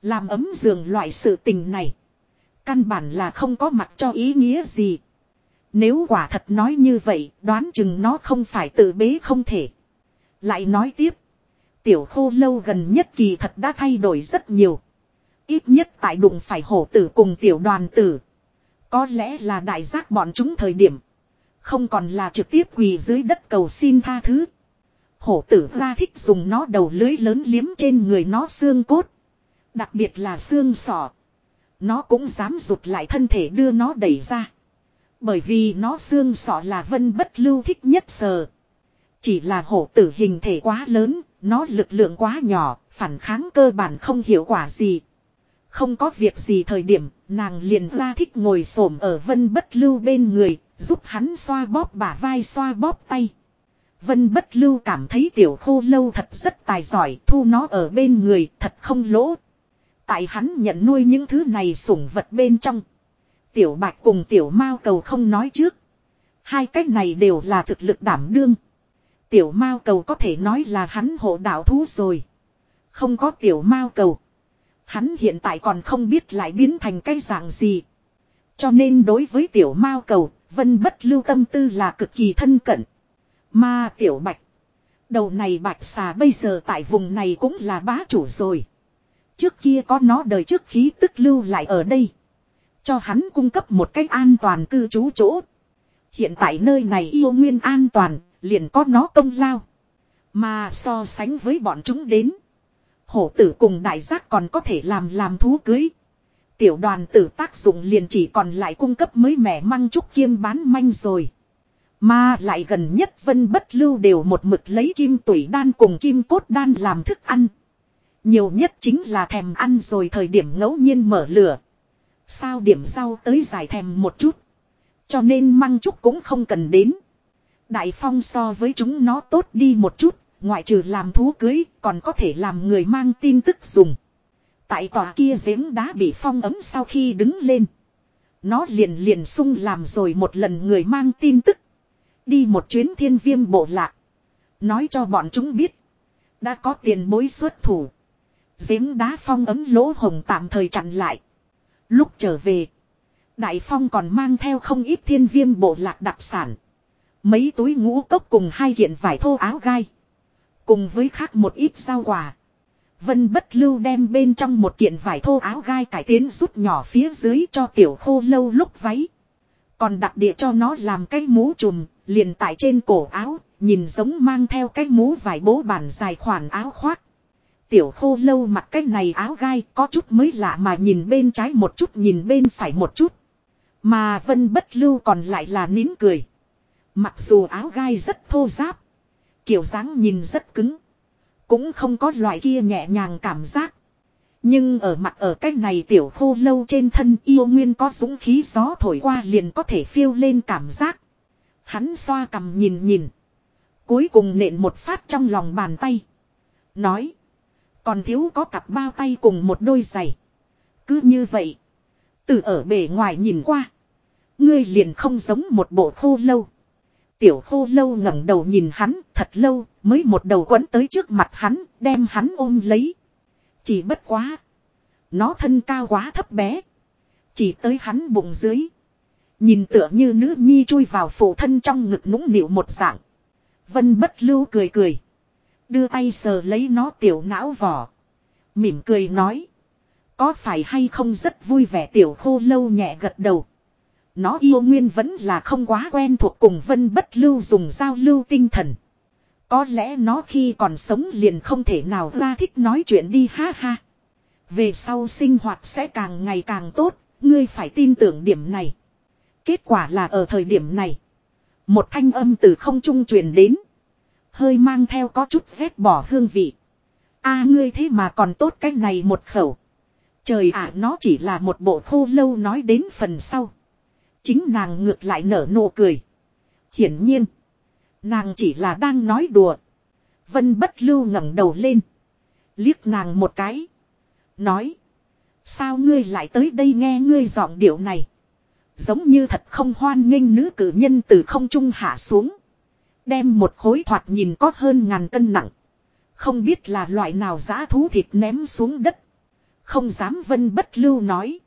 Làm ấm giường loại sự tình này. Căn bản là không có mặt cho ý nghĩa gì. Nếu quả thật nói như vậy, đoán chừng nó không phải tự bế không thể. Lại nói tiếp. Tiểu khô lâu gần nhất kỳ thật đã thay đổi rất nhiều. Ít nhất tại đụng phải hổ tử cùng tiểu đoàn tử. Có lẽ là đại giác bọn chúng thời điểm. Không còn là trực tiếp quỳ dưới đất cầu xin tha thứ. Hổ tử ra thích dùng nó đầu lưới lớn liếm trên người nó xương cốt. Đặc biệt là xương sọ. Nó cũng dám rụt lại thân thể đưa nó đẩy ra. Bởi vì nó xương sọ là vân bất lưu thích nhất sờ. Chỉ là hổ tử hình thể quá lớn, nó lực lượng quá nhỏ, phản kháng cơ bản không hiệu quả gì. Không có việc gì thời điểm, nàng liền ra thích ngồi xổm ở vân bất lưu bên người, giúp hắn xoa bóp bả vai xoa bóp tay. Vân bất lưu cảm thấy tiểu khô lâu thật rất tài giỏi, thu nó ở bên người, thật không lỗ. Tại hắn nhận nuôi những thứ này sủng vật bên trong. Tiểu bạch cùng tiểu mao cầu không nói trước. Hai cách này đều là thực lực đảm đương. Tiểu mao cầu có thể nói là hắn hộ đạo thú rồi. Không có tiểu mao cầu. Hắn hiện tại còn không biết lại biến thành cái dạng gì. Cho nên đối với tiểu mao cầu, vân bất lưu tâm tư là cực kỳ thân cận. Mà tiểu bạch. Đầu này bạch xà bây giờ tại vùng này cũng là bá chủ rồi. Trước kia có nó đời trước khí tức lưu lại ở đây. Cho hắn cung cấp một cách an toàn cư trú chỗ. Hiện tại nơi này yêu nguyên an toàn, liền có nó công lao. Mà so sánh với bọn chúng đến. Hổ tử cùng đại giác còn có thể làm làm thú cưới. Tiểu đoàn tử tác dụng liền chỉ còn lại cung cấp mới mẻ măng trúc kiêm bán manh rồi. Mà lại gần nhất vân bất lưu đều một mực lấy kim tủy đan cùng kim cốt đan làm thức ăn. Nhiều nhất chính là thèm ăn rồi thời điểm ngẫu nhiên mở lửa. Sao điểm rau tới giải thèm một chút. Cho nên măng trúc cũng không cần đến. Đại phong so với chúng nó tốt đi một chút, ngoại trừ làm thú cưới, còn có thể làm người mang tin tức dùng. Tại tòa kia giếng đá bị phong ấm sau khi đứng lên. Nó liền liền sung làm rồi một lần người mang tin tức. Đi một chuyến thiên viêm bộ lạc. Nói cho bọn chúng biết. Đã có tiền bối xuất thủ. Giếng đá phong ấm lỗ hồng tạm thời chặn lại. Lúc trở về. Đại phong còn mang theo không ít thiên viêm bộ lạc đặc sản. Mấy túi ngũ cốc cùng hai kiện vải thô áo gai. Cùng với khác một ít rau quả. Vân bất lưu đem bên trong một kiện vải thô áo gai cải tiến rút nhỏ phía dưới cho tiểu khô lâu lúc váy. Còn đặc địa cho nó làm cái mũ trùm, liền tại trên cổ áo, nhìn giống mang theo cái mũ vải bố bản dài khoản áo khoác. Tiểu khô lâu mặc cái này áo gai có chút mới lạ mà nhìn bên trái một chút nhìn bên phải một chút. Mà vân bất lưu còn lại là nín cười. Mặc dù áo gai rất thô giáp. Kiểu dáng nhìn rất cứng. Cũng không có loại kia nhẹ nhàng cảm giác. Nhưng ở mặt ở cái này tiểu khô lâu trên thân yêu nguyên có dũng khí gió thổi qua liền có thể phiêu lên cảm giác. Hắn xoa cầm nhìn nhìn. Cuối cùng nện một phát trong lòng bàn tay. Nói. Còn thiếu có cặp bao tay cùng một đôi giày. Cứ như vậy. Từ ở bề ngoài nhìn qua. Ngươi liền không giống một bộ khô lâu. Tiểu khô lâu ngẩng đầu nhìn hắn, thật lâu, mới một đầu quấn tới trước mặt hắn, đem hắn ôm lấy. Chỉ bất quá. Nó thân cao quá thấp bé. Chỉ tới hắn bụng dưới. Nhìn tựa như nữ nhi chui vào phụ thân trong ngực nũng nịu một dạng. Vân bất lưu cười cười. Đưa tay sờ lấy nó tiểu não vỏ. Mỉm cười nói. Có phải hay không rất vui vẻ tiểu khô lâu nhẹ gật đầu. Nó yêu nguyên vẫn là không quá quen thuộc cùng vân bất lưu dùng giao lưu tinh thần. Có lẽ nó khi còn sống liền không thể nào ra thích nói chuyện đi ha ha. Về sau sinh hoạt sẽ càng ngày càng tốt, ngươi phải tin tưởng điểm này. Kết quả là ở thời điểm này. Một thanh âm từ không trung truyền đến. Hơi mang theo có chút rét bỏ hương vị. a ngươi thế mà còn tốt cách này một khẩu. Trời ạ nó chỉ là một bộ khô lâu nói đến phần sau. Chính nàng ngược lại nở nụ cười. Hiển nhiên. Nàng chỉ là đang nói đùa. Vân bất lưu ngẩng đầu lên. Liếc nàng một cái. Nói. Sao ngươi lại tới đây nghe ngươi giọng điệu này. Giống như thật không hoan nghênh nữ cử nhân từ không trung hạ xuống. Đem một khối thoạt nhìn có hơn ngàn cân nặng. Không biết là loại nào giá thú thịt ném xuống đất. Không dám vân bất lưu nói.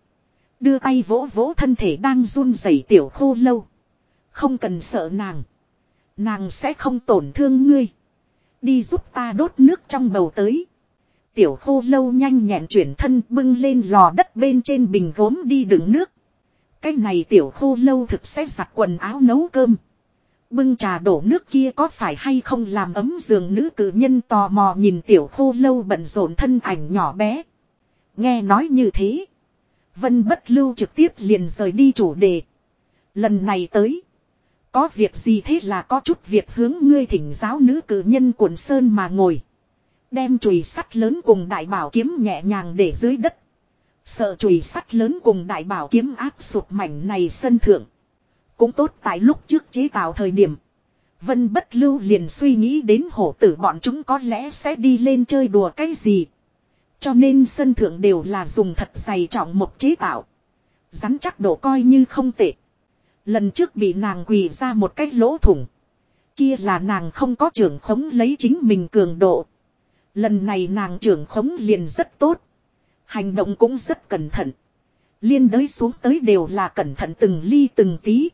Đưa tay vỗ vỗ thân thể đang run rẩy tiểu khô lâu. Không cần sợ nàng. Nàng sẽ không tổn thương ngươi. Đi giúp ta đốt nước trong bầu tới. Tiểu khô lâu nhanh nhẹn chuyển thân bưng lên lò đất bên trên bình gốm đi đựng nước. Cái này tiểu khô lâu thực sẽ giặt quần áo nấu cơm. Bưng trà đổ nước kia có phải hay không làm ấm giường nữ cử nhân tò mò nhìn tiểu khô lâu bận rộn thân ảnh nhỏ bé. Nghe nói như thế. Vân bất lưu trực tiếp liền rời đi chủ đề. Lần này tới. Có việc gì thế là có chút việc hướng ngươi thỉnh giáo nữ cử nhân cuộn sơn mà ngồi. Đem chùy sắt lớn cùng đại bảo kiếm nhẹ nhàng để dưới đất. Sợ chùy sắt lớn cùng đại bảo kiếm áp sụp mảnh này sân thượng. Cũng tốt tại lúc trước chế tạo thời điểm. Vân bất lưu liền suy nghĩ đến hổ tử bọn chúng có lẽ sẽ đi lên chơi đùa cái gì. Cho nên sân thượng đều là dùng thật dày trọng một chế tạo. Rắn chắc độ coi như không tệ. Lần trước bị nàng quỳ ra một cái lỗ thủng. Kia là nàng không có trưởng khống lấy chính mình cường độ. Lần này nàng trưởng khống liền rất tốt. Hành động cũng rất cẩn thận. Liên đới xuống tới đều là cẩn thận từng ly từng tí.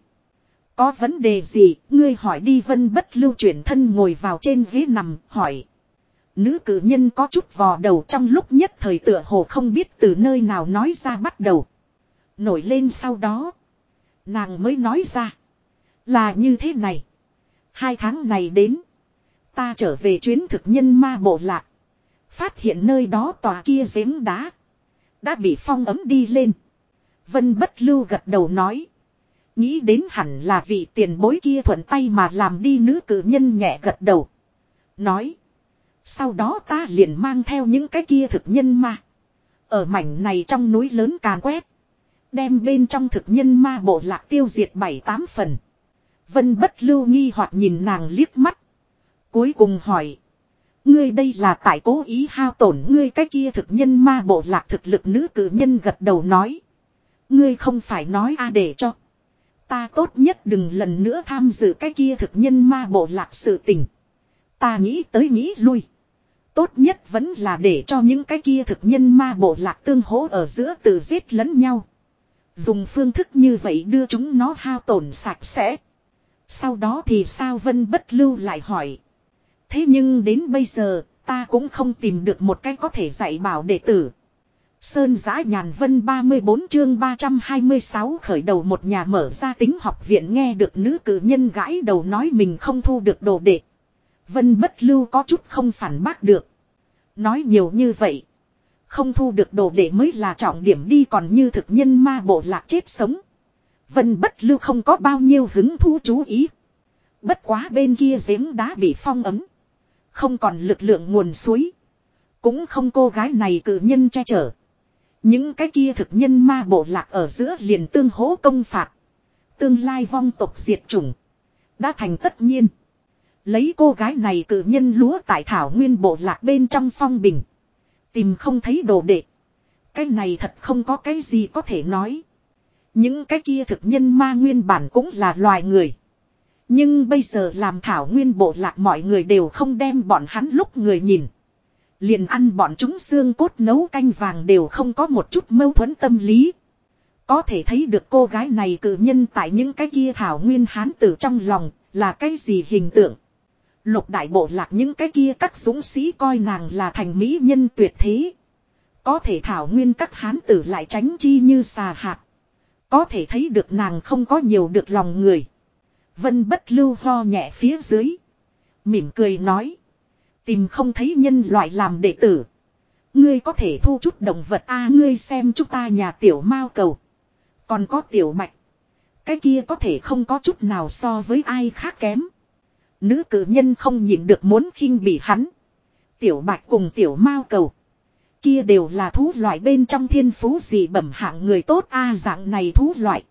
Có vấn đề gì, ngươi hỏi đi vân bất lưu chuyển thân ngồi vào trên ghế nằm, hỏi. Nữ cử nhân có chút vò đầu trong lúc nhất thời tựa hồ không biết từ nơi nào nói ra bắt đầu. Nổi lên sau đó. Nàng mới nói ra. Là như thế này. Hai tháng này đến. Ta trở về chuyến thực nhân ma bộ lạc. Phát hiện nơi đó tòa kia giếng đá. Đã bị phong ấm đi lên. Vân bất lưu gật đầu nói. Nghĩ đến hẳn là vị tiền bối kia thuận tay mà làm đi nữ cử nhân nhẹ gật đầu. Nói. Sau đó ta liền mang theo những cái kia thực nhân ma. Ở mảnh này trong núi lớn càn quét. Đem bên trong thực nhân ma bộ lạc tiêu diệt bảy tám phần. Vân bất lưu nghi hoặc nhìn nàng liếc mắt. Cuối cùng hỏi. Ngươi đây là tại cố ý hao tổn ngươi cái kia thực nhân ma bộ lạc thực lực nữ cử nhân gật đầu nói. Ngươi không phải nói a để cho. Ta tốt nhất đừng lần nữa tham dự cái kia thực nhân ma bộ lạc sự tình. Ta nghĩ tới nghĩ lui. Tốt nhất vẫn là để cho những cái kia thực nhân ma bộ lạc tương hỗ ở giữa tự giết lẫn nhau. Dùng phương thức như vậy đưa chúng nó hao tổn sạch sẽ. Sau đó thì sao Vân Bất Lưu lại hỏi. Thế nhưng đến bây giờ, ta cũng không tìm được một cách có thể dạy bảo đệ tử. Sơn giã nhàn vân 34 chương 326 khởi đầu một nhà mở ra tính học viện nghe được nữ cử nhân gãi đầu nói mình không thu được đồ đệ. Vân bất lưu có chút không phản bác được. Nói nhiều như vậy. Không thu được đồ đệ mới là trọng điểm đi, còn như thực nhân ma bộ lạc chết sống. Vân bất lưu không có bao nhiêu hứng thú chú ý. Bất quá bên kia giếng đá bị phong ấm. Không còn lực lượng nguồn suối. Cũng không cô gái này cử nhân che chở. Những cái kia thực nhân ma bộ lạc ở giữa liền tương hỗ công phạt. Tương lai vong tộc diệt chủng. Đã thành tất nhiên. Lấy cô gái này cử nhân lúa tại thảo nguyên bộ lạc bên trong phong bình. Tìm không thấy đồ đệ. Cái này thật không có cái gì có thể nói. Những cái kia thực nhân ma nguyên bản cũng là loài người. Nhưng bây giờ làm thảo nguyên bộ lạc mọi người đều không đem bọn hắn lúc người nhìn. Liền ăn bọn chúng xương cốt nấu canh vàng đều không có một chút mâu thuẫn tâm lý. Có thể thấy được cô gái này cử nhân tại những cái kia thảo nguyên hán tử trong lòng là cái gì hình tượng. Lục đại bộ lạc những cái kia các dũng sĩ coi nàng là thành mỹ nhân tuyệt thế. Có thể thảo nguyên các hán tử lại tránh chi như xà hạt. Có thể thấy được nàng không có nhiều được lòng người. Vân bất lưu ho nhẹ phía dưới. Mỉm cười nói. Tìm không thấy nhân loại làm đệ tử. Ngươi có thể thu chút động vật a ngươi xem chúng ta nhà tiểu mao cầu. Còn có tiểu mạch, Cái kia có thể không có chút nào so với ai khác kém. Nữ cử nhân không nhịn được muốn khinh bị hắn. Tiểu bạch cùng tiểu mao cầu. Kia đều là thú loại bên trong thiên phú gì bẩm hạng người tốt a dạng này thú loại.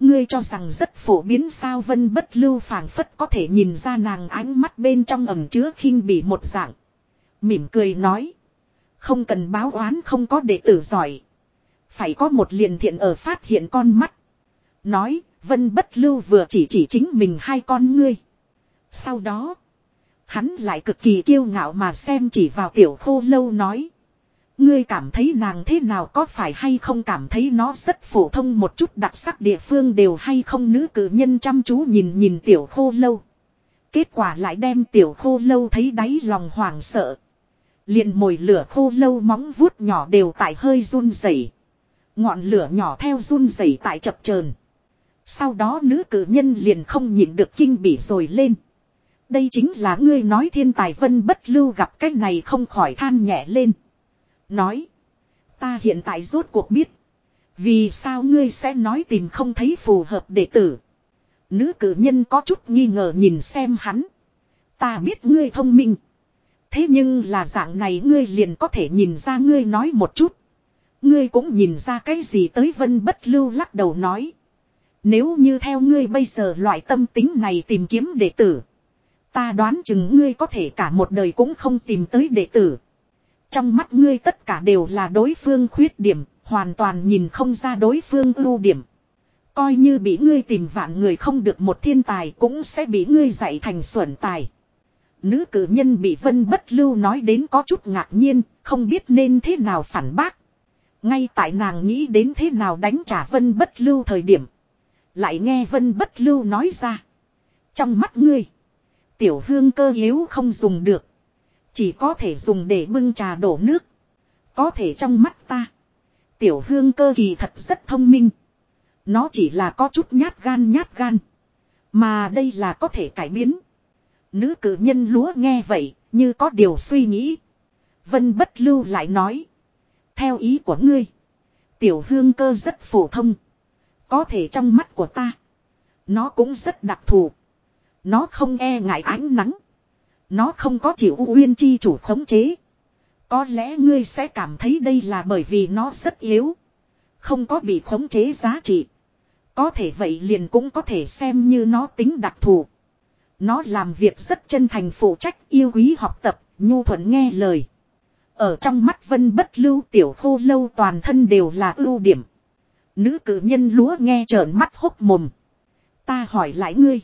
Ngươi cho rằng rất phổ biến sao vân bất lưu phảng phất có thể nhìn ra nàng ánh mắt bên trong ẩm chứa khinh bỉ một dạng. Mỉm cười nói. Không cần báo oán không có đệ tử giỏi. Phải có một liền thiện ở phát hiện con mắt. Nói, vân bất lưu vừa chỉ chỉ chính mình hai con ngươi. Sau đó, hắn lại cực kỳ kiêu ngạo mà xem chỉ vào tiểu khô lâu nói. Ngươi cảm thấy nàng thế nào có phải hay không cảm thấy nó rất phổ thông một chút đặc sắc địa phương đều hay không nữ cử nhân chăm chú nhìn nhìn tiểu khô lâu. Kết quả lại đem tiểu khô lâu thấy đáy lòng hoảng sợ. liền mồi lửa khô lâu móng vuốt nhỏ đều tại hơi run rẩy Ngọn lửa nhỏ theo run rẩy tại chập chờn Sau đó nữ cử nhân liền không nhịn được kinh bỉ rồi lên. Đây chính là ngươi nói thiên tài vân bất lưu gặp cái này không khỏi than nhẹ lên. Nói. Ta hiện tại rốt cuộc biết. Vì sao ngươi sẽ nói tìm không thấy phù hợp đệ tử. Nữ cử nhân có chút nghi ngờ nhìn xem hắn. Ta biết ngươi thông minh. Thế nhưng là dạng này ngươi liền có thể nhìn ra ngươi nói một chút. Ngươi cũng nhìn ra cái gì tới vân bất lưu lắc đầu nói. Nếu như theo ngươi bây giờ loại tâm tính này tìm kiếm đệ tử. Ta đoán chừng ngươi có thể cả một đời cũng không tìm tới đệ tử. Trong mắt ngươi tất cả đều là đối phương khuyết điểm, hoàn toàn nhìn không ra đối phương ưu điểm. Coi như bị ngươi tìm vạn người không được một thiên tài cũng sẽ bị ngươi dạy thành xuẩn tài. Nữ cử nhân bị vân bất lưu nói đến có chút ngạc nhiên, không biết nên thế nào phản bác. Ngay tại nàng nghĩ đến thế nào đánh trả vân bất lưu thời điểm. Lại nghe vân bất lưu nói ra. Trong mắt ngươi, tiểu hương cơ yếu không dùng được. Chỉ có thể dùng để bưng trà đổ nước. Có thể trong mắt ta, tiểu hương cơ kỳ thật rất thông minh. Nó chỉ là có chút nhát gan nhát gan. Mà đây là có thể cải biến. Nữ cử nhân lúa nghe vậy, như có điều suy nghĩ. Vân bất lưu lại nói. Theo ý của ngươi, tiểu hương cơ rất phổ thông. Có thể trong mắt của ta, nó cũng rất đặc thù. Nó không e ngại ánh nắng. Nó không có chịu uyên chi chủ khống chế. Có lẽ ngươi sẽ cảm thấy đây là bởi vì nó rất yếu. Không có bị khống chế giá trị. Có thể vậy liền cũng có thể xem như nó tính đặc thù. Nó làm việc rất chân thành phụ trách yêu quý học tập, nhu thuận nghe lời. Ở trong mắt vân bất lưu tiểu khô lâu toàn thân đều là ưu điểm. Nữ cử nhân lúa nghe trợn mắt hốc mồm. Ta hỏi lại ngươi.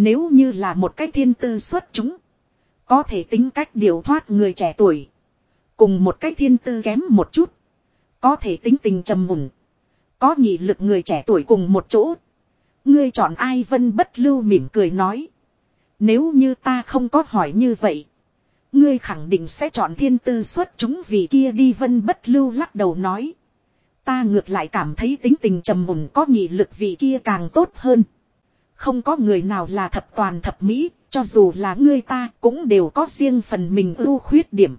Nếu như là một cái thiên tư xuất chúng. Có thể tính cách điều thoát người trẻ tuổi. Cùng một cái thiên tư kém một chút. Có thể tính tình trầm mùng. Có nghị lực người trẻ tuổi cùng một chỗ. Ngươi chọn ai vân bất lưu mỉm cười nói. Nếu như ta không có hỏi như vậy. Ngươi khẳng định sẽ chọn thiên tư xuất chúng vì kia đi vân bất lưu lắc đầu nói. Ta ngược lại cảm thấy tính tình trầm mùng có nghị lực vì kia càng tốt hơn. Không có người nào là thập toàn thập mỹ, cho dù là ngươi ta cũng đều có riêng phần mình ưu khuyết điểm.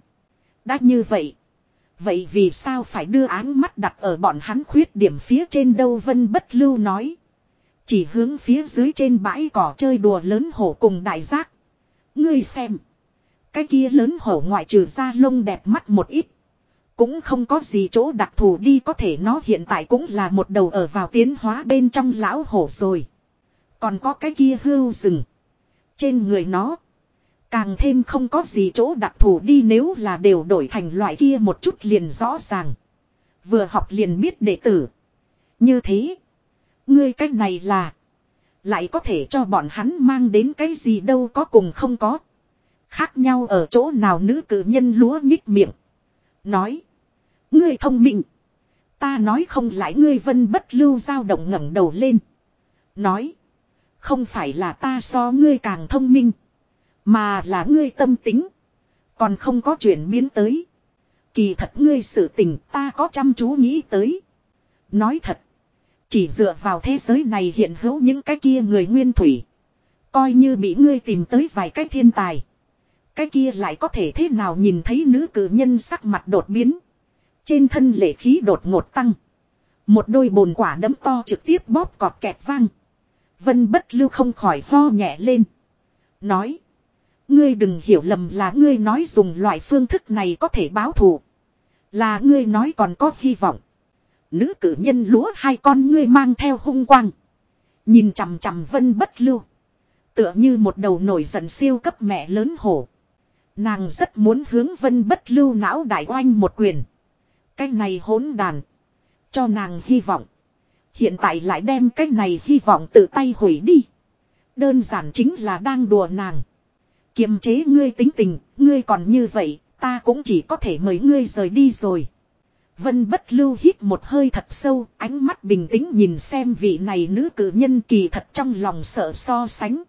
Đã như vậy. Vậy vì sao phải đưa áng mắt đặt ở bọn hắn khuyết điểm phía trên đâu vân bất lưu nói. Chỉ hướng phía dưới trên bãi cỏ chơi đùa lớn hổ cùng đại giác. Ngươi xem. Cái kia lớn hổ ngoại trừ ra lông đẹp mắt một ít. Cũng không có gì chỗ đặc thù đi có thể nó hiện tại cũng là một đầu ở vào tiến hóa bên trong lão hổ rồi. Còn có cái kia hưu rừng. Trên người nó. Càng thêm không có gì chỗ đặc thù đi nếu là đều đổi thành loại kia một chút liền rõ ràng. Vừa học liền biết đệ tử. Như thế. Ngươi cách này là. Lại có thể cho bọn hắn mang đến cái gì đâu có cùng không có. Khác nhau ở chỗ nào nữ cử nhân lúa nhích miệng. Nói. Ngươi thông minh. Ta nói không lại ngươi vân bất lưu dao động ngẩng đầu lên. Nói. Không phải là ta so ngươi càng thông minh. Mà là ngươi tâm tính. Còn không có chuyển biến tới. Kỳ thật ngươi sự tình ta có chăm chú nghĩ tới. Nói thật. Chỉ dựa vào thế giới này hiện hữu những cái kia người nguyên thủy. Coi như bị ngươi tìm tới vài cái thiên tài. Cái kia lại có thể thế nào nhìn thấy nữ cử nhân sắc mặt đột biến. Trên thân lệ khí đột ngột tăng. Một đôi bồn quả đấm to trực tiếp bóp cọp kẹt vang. Vân bất lưu không khỏi ho nhẹ lên. Nói. Ngươi đừng hiểu lầm là ngươi nói dùng loại phương thức này có thể báo thù. Là ngươi nói còn có hy vọng. Nữ cử nhân lúa hai con ngươi mang theo hung quang. Nhìn chằm chằm vân bất lưu. Tựa như một đầu nổi giận siêu cấp mẹ lớn hổ. Nàng rất muốn hướng vân bất lưu não đại oanh một quyền. Cái này hỗn đàn. Cho nàng hy vọng. Hiện tại lại đem cái này hy vọng tự tay hủy đi. Đơn giản chính là đang đùa nàng. Kiềm chế ngươi tính tình, ngươi còn như vậy, ta cũng chỉ có thể mời ngươi rời đi rồi. Vân bất lưu hít một hơi thật sâu, ánh mắt bình tĩnh nhìn xem vị này nữ cử nhân kỳ thật trong lòng sợ so sánh.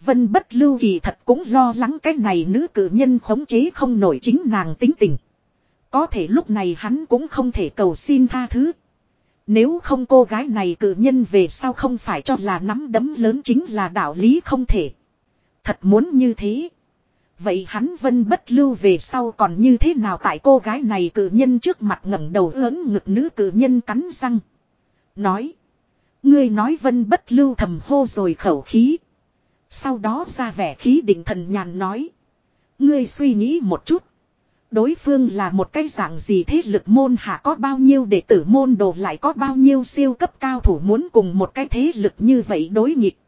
Vân bất lưu kỳ thật cũng lo lắng cái này nữ cử nhân khống chế không nổi chính nàng tính tình. Có thể lúc này hắn cũng không thể cầu xin tha thứ. Nếu không cô gái này cử nhân về sau không phải cho là nắm đấm lớn chính là đạo lý không thể. Thật muốn như thế. Vậy hắn vân bất lưu về sau còn như thế nào tại cô gái này cử nhân trước mặt ngẩng đầu lớn ngực nữ cử nhân cắn răng. Nói. Ngươi nói vân bất lưu thầm hô rồi khẩu khí. Sau đó ra vẻ khí định thần nhàn nói. Ngươi suy nghĩ một chút. Đối phương là một cái dạng gì thế lực môn hạ có bao nhiêu đệ tử môn đồ lại có bao nhiêu siêu cấp cao thủ muốn cùng một cái thế lực như vậy đối nghịch.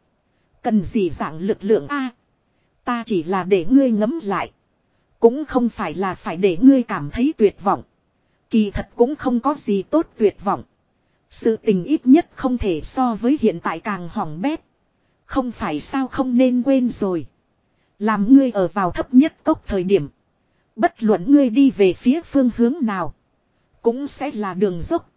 Cần gì dạng lực lượng A. ta chỉ là để ngươi ngấm lại. Cũng không phải là phải để ngươi cảm thấy tuyệt vọng. Kỳ thật cũng không có gì tốt tuyệt vọng. Sự tình ít nhất không thể so với hiện tại càng hỏng bét. Không phải sao không nên quên rồi. Làm ngươi ở vào thấp nhất cốc thời điểm. Bất luận ngươi đi về phía phương hướng nào. Cũng sẽ là đường dốc.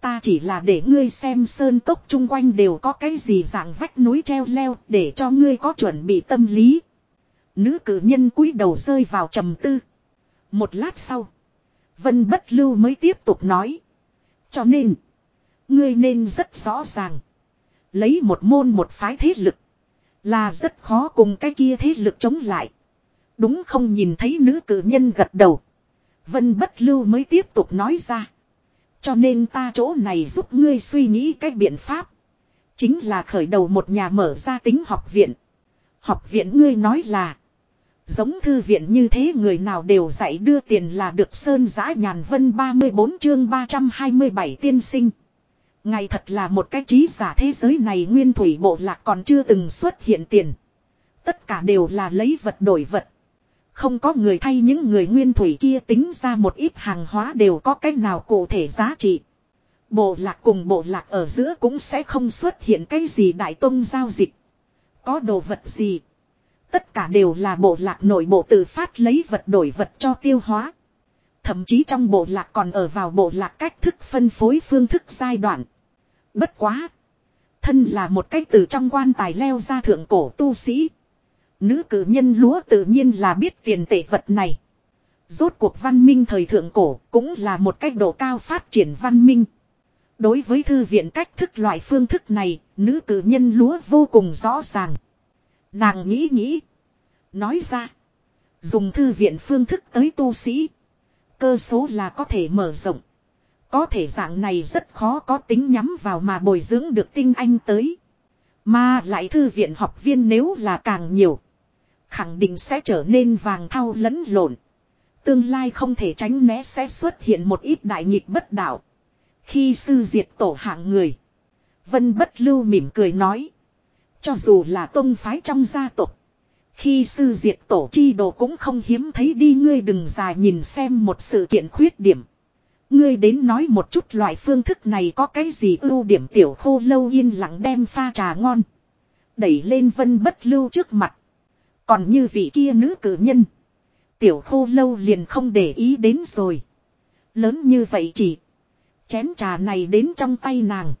Ta chỉ là để ngươi xem sơn cốc chung quanh đều có cái gì dạng vách núi treo leo để cho ngươi có chuẩn bị tâm lý. Nữ cử nhân cúi đầu rơi vào trầm tư. Một lát sau. Vân bất lưu mới tiếp tục nói. Cho nên. Ngươi nên rất rõ ràng. Lấy một môn một phái thế lực. Là rất khó cùng cái kia thế lực chống lại. Đúng không nhìn thấy nữ cử nhân gật đầu. Vân bất lưu mới tiếp tục nói ra. Cho nên ta chỗ này giúp ngươi suy nghĩ cách biện pháp. Chính là khởi đầu một nhà mở ra tính học viện. Học viện ngươi nói là. Giống thư viện như thế người nào đều dạy đưa tiền là được sơn giã nhàn vân 34 chương 327 tiên sinh. Ngày thật là một cái trí giả thế giới này nguyên thủy bộ lạc còn chưa từng xuất hiện tiền. Tất cả đều là lấy vật đổi vật. Không có người thay những người nguyên thủy kia tính ra một ít hàng hóa đều có cách nào cụ thể giá trị. Bộ lạc cùng bộ lạc ở giữa cũng sẽ không xuất hiện cái gì đại tông giao dịch. Có đồ vật gì. Tất cả đều là bộ lạc nội bộ tự phát lấy vật đổi vật cho tiêu hóa. Thậm chí trong bộ lạc còn ở vào bộ lạc cách thức phân phối phương thức giai đoạn. Bất quá. Thân là một cách từ trong quan tài leo ra thượng cổ tu sĩ. Nữ cử nhân lúa tự nhiên là biết tiền tệ vật này. Rốt cuộc văn minh thời thượng cổ cũng là một cách độ cao phát triển văn minh. Đối với thư viện cách thức loại phương thức này, nữ cử nhân lúa vô cùng rõ ràng. Nàng nghĩ nghĩ. Nói ra. Dùng thư viện phương thức tới tu sĩ. Cơ số là có thể mở rộng. Có thể dạng này rất khó có tính nhắm vào mà bồi dưỡng được tinh anh tới. Mà lại thư viện học viên nếu là càng nhiều. Khẳng định sẽ trở nên vàng thau lẫn lộn. Tương lai không thể tránh né sẽ xuất hiện một ít đại nghịch bất đạo. Khi sư diệt tổ hạng người. Vân bất lưu mỉm cười nói. Cho dù là tông phái trong gia tộc. Khi sư diệt tổ chi đồ cũng không hiếm thấy đi, ngươi đừng dài nhìn xem một sự kiện khuyết điểm. Ngươi đến nói một chút loại phương thức này có cái gì ưu điểm tiểu khô lâu yên lặng đem pha trà ngon. Đẩy lên vân bất lưu trước mặt. Còn như vị kia nữ cử nhân. Tiểu khô lâu liền không để ý đến rồi. Lớn như vậy chỉ. Chén trà này đến trong tay nàng.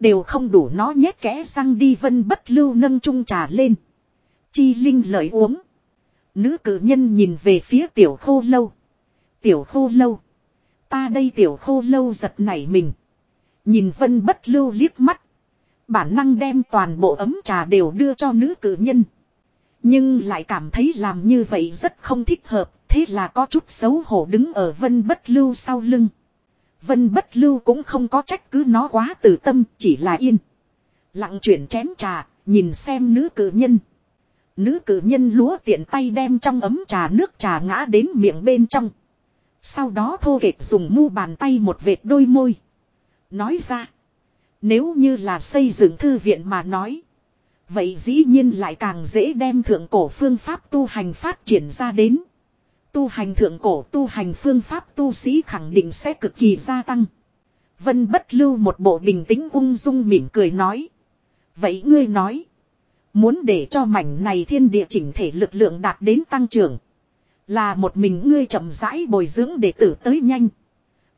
Đều không đủ nó nhét kẽ sang đi vân bất lưu nâng chung trà lên. Chi Linh lợi uống. Nữ cử nhân nhìn về phía tiểu khô lâu. Tiểu khô lâu. Ta đây tiểu khô lâu giật nảy mình. Nhìn vân bất lưu liếc mắt. Bản năng đem toàn bộ ấm trà đều đưa cho nữ cử nhân. Nhưng lại cảm thấy làm như vậy rất không thích hợp. Thế là có chút xấu hổ đứng ở vân bất lưu sau lưng. Vân bất lưu cũng không có trách cứ nó quá tử tâm, chỉ là yên. Lặng chuyển chén trà, nhìn xem nữ cử nhân. Nữ cử nhân lúa tiện tay đem trong ấm trà nước trà ngã đến miệng bên trong. Sau đó thô kệch dùng mu bàn tay một vệt đôi môi. Nói ra. Nếu như là xây dựng thư viện mà nói. Vậy dĩ nhiên lại càng dễ đem thượng cổ phương pháp tu hành phát triển ra đến. Tu hành thượng cổ, tu hành phương pháp tu sĩ khẳng định sẽ cực kỳ gia tăng. Vân bất lưu một bộ bình tĩnh ung dung mỉm cười nói. Vậy ngươi nói. Muốn để cho mảnh này thiên địa chỉnh thể lực lượng đạt đến tăng trưởng. Là một mình ngươi chậm rãi bồi dưỡng đệ tử tới nhanh.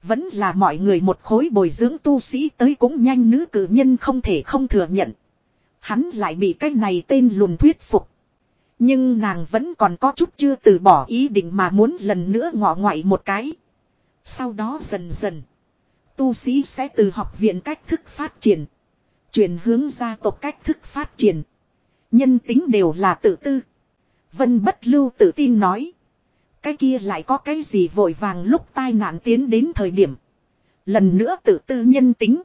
Vẫn là mọi người một khối bồi dưỡng tu sĩ tới cũng nhanh, nữ cử nhân không thể không thừa nhận. Hắn lại bị cái này tên lùn thuyết phục. Nhưng nàng vẫn còn có chút chưa từ bỏ ý định mà muốn lần nữa ngọ ngoại một cái. Sau đó dần dần. Tu sĩ sẽ từ học viện cách thức phát triển. Chuyển hướng gia tộc cách thức phát triển. Nhân tính đều là tự tư. Vân bất lưu tự tin nói. Cái kia lại có cái gì vội vàng lúc tai nạn tiến đến thời điểm. Lần nữa tự tư nhân tính.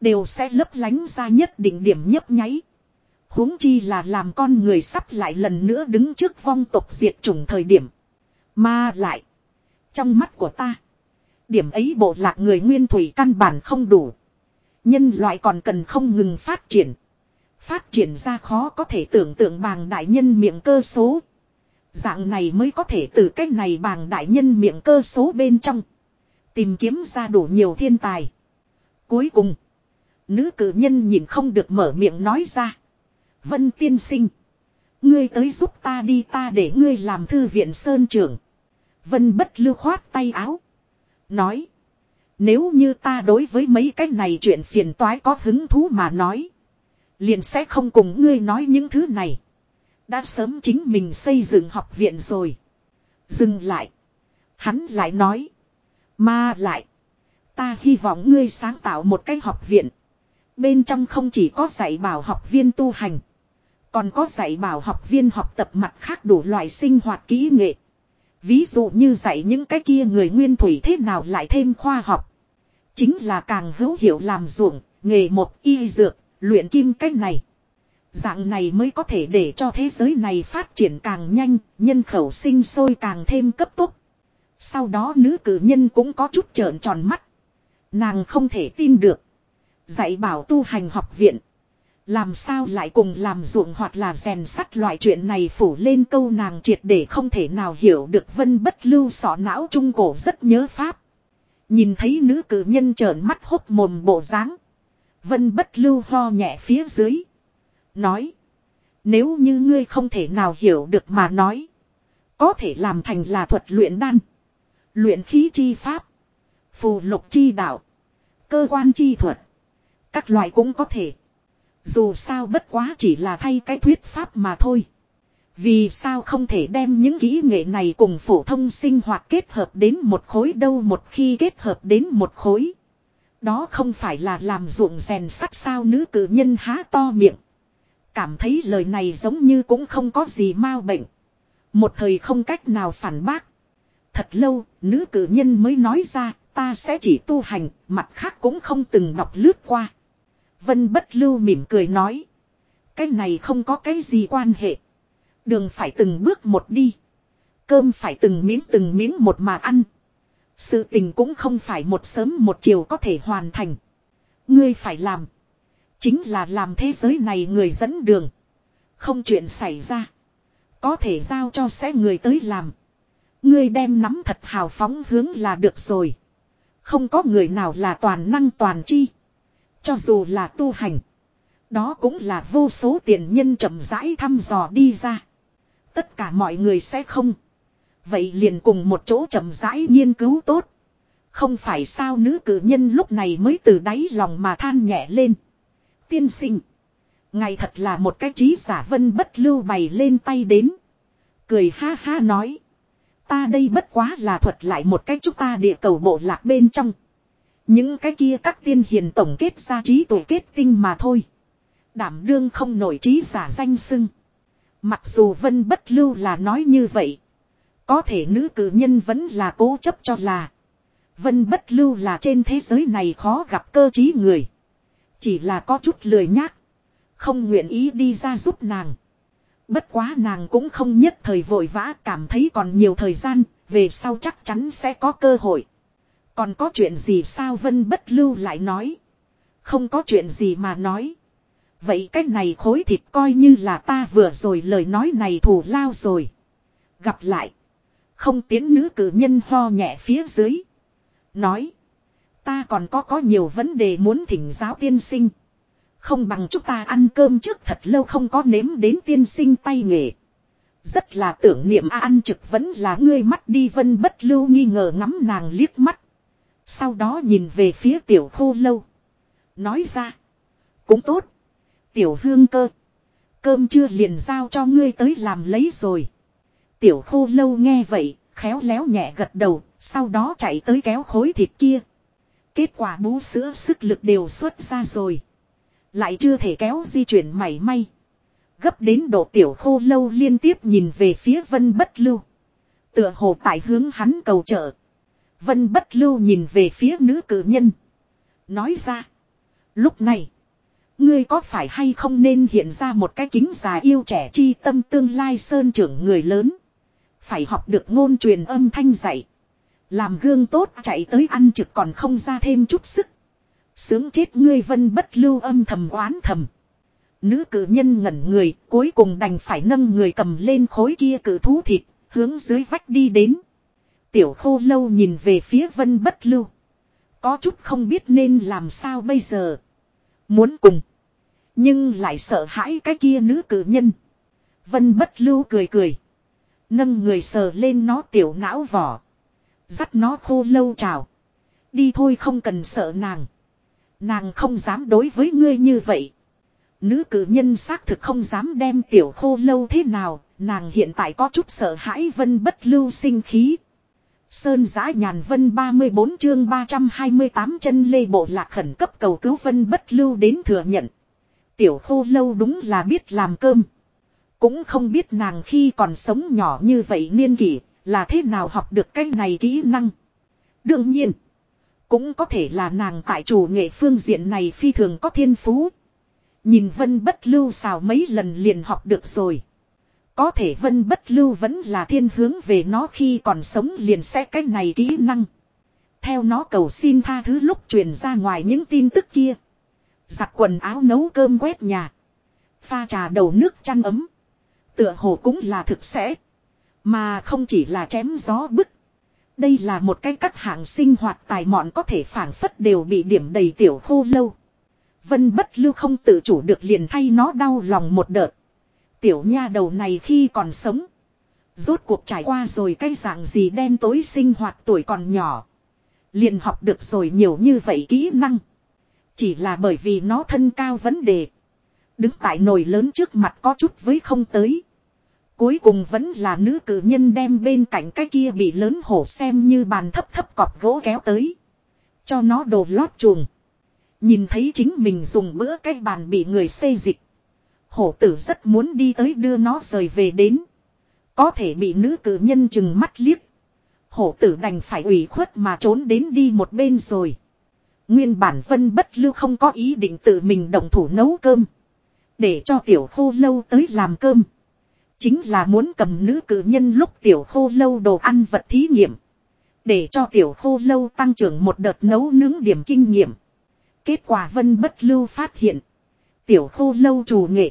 Đều sẽ lấp lánh ra nhất định điểm nhấp nháy. huống chi là làm con người sắp lại lần nữa đứng trước vong tộc diệt chủng thời điểm. Mà lại. Trong mắt của ta. Điểm ấy bộ lạc người nguyên thủy căn bản không đủ. Nhân loại còn cần không ngừng phát triển. Phát triển ra khó có thể tưởng tượng bàng đại nhân miệng cơ số. Dạng này mới có thể từ cách này bàng đại nhân miệng cơ số bên trong. Tìm kiếm ra đủ nhiều thiên tài. Cuối cùng. Nữ cử nhân nhìn không được mở miệng nói ra. Vân tiên sinh. Ngươi tới giúp ta đi ta để ngươi làm thư viện sơn trưởng. Vân bất lưu khoát tay áo. Nói. Nếu như ta đối với mấy cái này chuyện phiền toái có hứng thú mà nói. Liền sẽ không cùng ngươi nói những thứ này. Đã sớm chính mình xây dựng học viện rồi. Dừng lại. Hắn lại nói. Mà lại. Ta hy vọng ngươi sáng tạo một cái học viện. Bên trong không chỉ có dạy bảo học viên tu hành. Còn có dạy bảo học viên học tập mặt khác đủ loại sinh hoạt kỹ nghệ. Ví dụ như dạy những cái kia người nguyên thủy thế nào lại thêm khoa học. Chính là càng hữu hiệu làm ruộng, nghề một y dược, luyện kim cách này. Dạng này mới có thể để cho thế giới này phát triển càng nhanh, nhân khẩu sinh sôi càng thêm cấp tốc. Sau đó nữ cử nhân cũng có chút trợn tròn mắt. Nàng không thể tin được. Dạy bảo tu hành học viện. Làm sao lại cùng làm ruộng hoặc là rèn sắt loại chuyện này phủ lên câu nàng triệt để không thể nào hiểu được vân bất lưu sọ não trung cổ rất nhớ pháp. Nhìn thấy nữ cử nhân trợn mắt hốc mồm bộ dáng Vân bất lưu ho nhẹ phía dưới. Nói. Nếu như ngươi không thể nào hiểu được mà nói. Có thể làm thành là thuật luyện đan. Luyện khí chi pháp. Phù lục chi đạo. Cơ quan chi thuật. Các loại cũng có thể. Dù sao bất quá chỉ là thay cái thuyết pháp mà thôi. Vì sao không thể đem những kỹ nghệ này cùng phổ thông sinh hoạt kết hợp đến một khối đâu một khi kết hợp đến một khối. Đó không phải là làm ruộng rèn sắt sao nữ cử nhân há to miệng. Cảm thấy lời này giống như cũng không có gì mau bệnh. Một thời không cách nào phản bác. Thật lâu, nữ cử nhân mới nói ra, ta sẽ chỉ tu hành, mặt khác cũng không từng đọc lướt qua. Vân bất lưu mỉm cười nói. Cái này không có cái gì quan hệ. Đường phải từng bước một đi. Cơm phải từng miếng từng miếng một mà ăn. Sự tình cũng không phải một sớm một chiều có thể hoàn thành. Ngươi phải làm. Chính là làm thế giới này người dẫn đường. Không chuyện xảy ra. Có thể giao cho sẽ người tới làm. Ngươi đem nắm thật hào phóng hướng là được rồi. Không có người nào là toàn năng toàn chi. Cho dù là tu hành. Đó cũng là vô số tiền nhân chậm rãi thăm dò đi ra. Tất cả mọi người sẽ không. Vậy liền cùng một chỗ chậm rãi nghiên cứu tốt. Không phải sao nữ cử nhân lúc này mới từ đáy lòng mà than nhẹ lên. Tiên sinh. Ngài thật là một cái trí giả vân bất lưu bày lên tay đến. Cười ha ha nói. Ta đây bất quá là thuật lại một cách chúng ta địa cầu bộ lạc bên trong. Những cái kia các tiên hiền tổng kết ra trí tổ kết tinh mà thôi. Đảm đương không nổi trí giả danh sưng. Mặc dù vân bất lưu là nói như vậy. Có thể nữ cử nhân vẫn là cố chấp cho là. Vân bất lưu là trên thế giới này khó gặp cơ trí người. Chỉ là có chút lười nhác. Không nguyện ý đi ra giúp nàng. Bất quá nàng cũng không nhất thời vội vã cảm thấy còn nhiều thời gian, về sau chắc chắn sẽ có cơ hội. Còn có chuyện gì sao Vân bất lưu lại nói. Không có chuyện gì mà nói. Vậy cái này khối thịt coi như là ta vừa rồi lời nói này thủ lao rồi. Gặp lại. Không tiến nữ cử nhân ho nhẹ phía dưới. Nói. Ta còn có có nhiều vấn đề muốn thỉnh giáo tiên sinh. Không bằng chúng ta ăn cơm trước thật lâu không có nếm đến tiên sinh tay nghề. Rất là tưởng niệm a ăn trực vẫn là ngươi mắt đi vân bất lưu nghi ngờ ngắm nàng liếc mắt. Sau đó nhìn về phía tiểu khô lâu. Nói ra. Cũng tốt. Tiểu hương cơ. Cơm chưa liền giao cho ngươi tới làm lấy rồi. Tiểu khô lâu nghe vậy, khéo léo nhẹ gật đầu, sau đó chạy tới kéo khối thịt kia. Kết quả bú sữa sức lực đều xuất ra rồi. Lại chưa thể kéo di chuyển mảy may. Gấp đến độ tiểu khô lâu liên tiếp nhìn về phía vân bất lưu. Tựa hồ tại hướng hắn cầu trợ. Vân bất lưu nhìn về phía nữ cử nhân. Nói ra. Lúc này. Ngươi có phải hay không nên hiện ra một cái kính già yêu trẻ chi tâm tương lai sơn trưởng người lớn. Phải học được ngôn truyền âm thanh dạy. Làm gương tốt chạy tới ăn trực còn không ra thêm chút sức. Sướng chết ngươi vân bất lưu âm thầm oán thầm. Nữ cử nhân ngẩn người, cuối cùng đành phải nâng người cầm lên khối kia cử thú thịt, hướng dưới vách đi đến. Tiểu khô lâu nhìn về phía vân bất lưu. Có chút không biết nên làm sao bây giờ. Muốn cùng. Nhưng lại sợ hãi cái kia nữ cử nhân. Vân bất lưu cười cười. Nâng người sờ lên nó tiểu não vỏ. Dắt nó khô lâu chào. Đi thôi không cần sợ nàng. Nàng không dám đối với ngươi như vậy. Nữ cử nhân xác thực không dám đem tiểu khô lâu thế nào. Nàng hiện tại có chút sợ hãi vân bất lưu sinh khí. Sơn giã nhàn vân 34 chương 328 chân lê bộ lạc khẩn cấp cầu cứu vân bất lưu đến thừa nhận. Tiểu khô lâu đúng là biết làm cơm. Cũng không biết nàng khi còn sống nhỏ như vậy niên kỷ là thế nào học được cái này kỹ năng. Đương nhiên. Cũng có thể là nàng tại chủ nghệ phương diện này phi thường có thiên phú. Nhìn vân bất lưu xào mấy lần liền học được rồi. Có thể vân bất lưu vẫn là thiên hướng về nó khi còn sống liền sẽ cái này kỹ năng. Theo nó cầu xin tha thứ lúc truyền ra ngoài những tin tức kia. Giặt quần áo nấu cơm quét nhà. Pha trà đầu nước chăn ấm. Tựa hồ cũng là thực sẽ. Mà không chỉ là chém gió bức. Đây là một cái các hạng sinh hoạt tài mọn có thể phản phất đều bị điểm đầy tiểu khô lâu. Vân bất lưu không tự chủ được liền thay nó đau lòng một đợt. Tiểu nha đầu này khi còn sống. Rốt cuộc trải qua rồi cái dạng gì đen tối sinh hoạt tuổi còn nhỏ. Liền học được rồi nhiều như vậy kỹ năng. Chỉ là bởi vì nó thân cao vấn đề. Đứng tại nồi lớn trước mặt có chút với không tới. Cuối cùng vẫn là nữ cử nhân đem bên cạnh cái kia bị lớn hổ xem như bàn thấp thấp cọp gỗ kéo tới. Cho nó đồ lót chuồng. Nhìn thấy chính mình dùng bữa cái bàn bị người xây dịch. Hổ tử rất muốn đi tới đưa nó rời về đến. Có thể bị nữ cử nhân chừng mắt liếc. Hổ tử đành phải ủy khuất mà trốn đến đi một bên rồi. Nguyên bản vân bất lưu không có ý định tự mình động thủ nấu cơm. Để cho tiểu khô lâu tới làm cơm. Chính là muốn cầm nữ cử nhân lúc tiểu khô lâu đồ ăn vật thí nghiệm. Để cho tiểu khô lâu tăng trưởng một đợt nấu nướng điểm kinh nghiệm. Kết quả vân bất lưu phát hiện. Tiểu khô lâu chủ nghệ.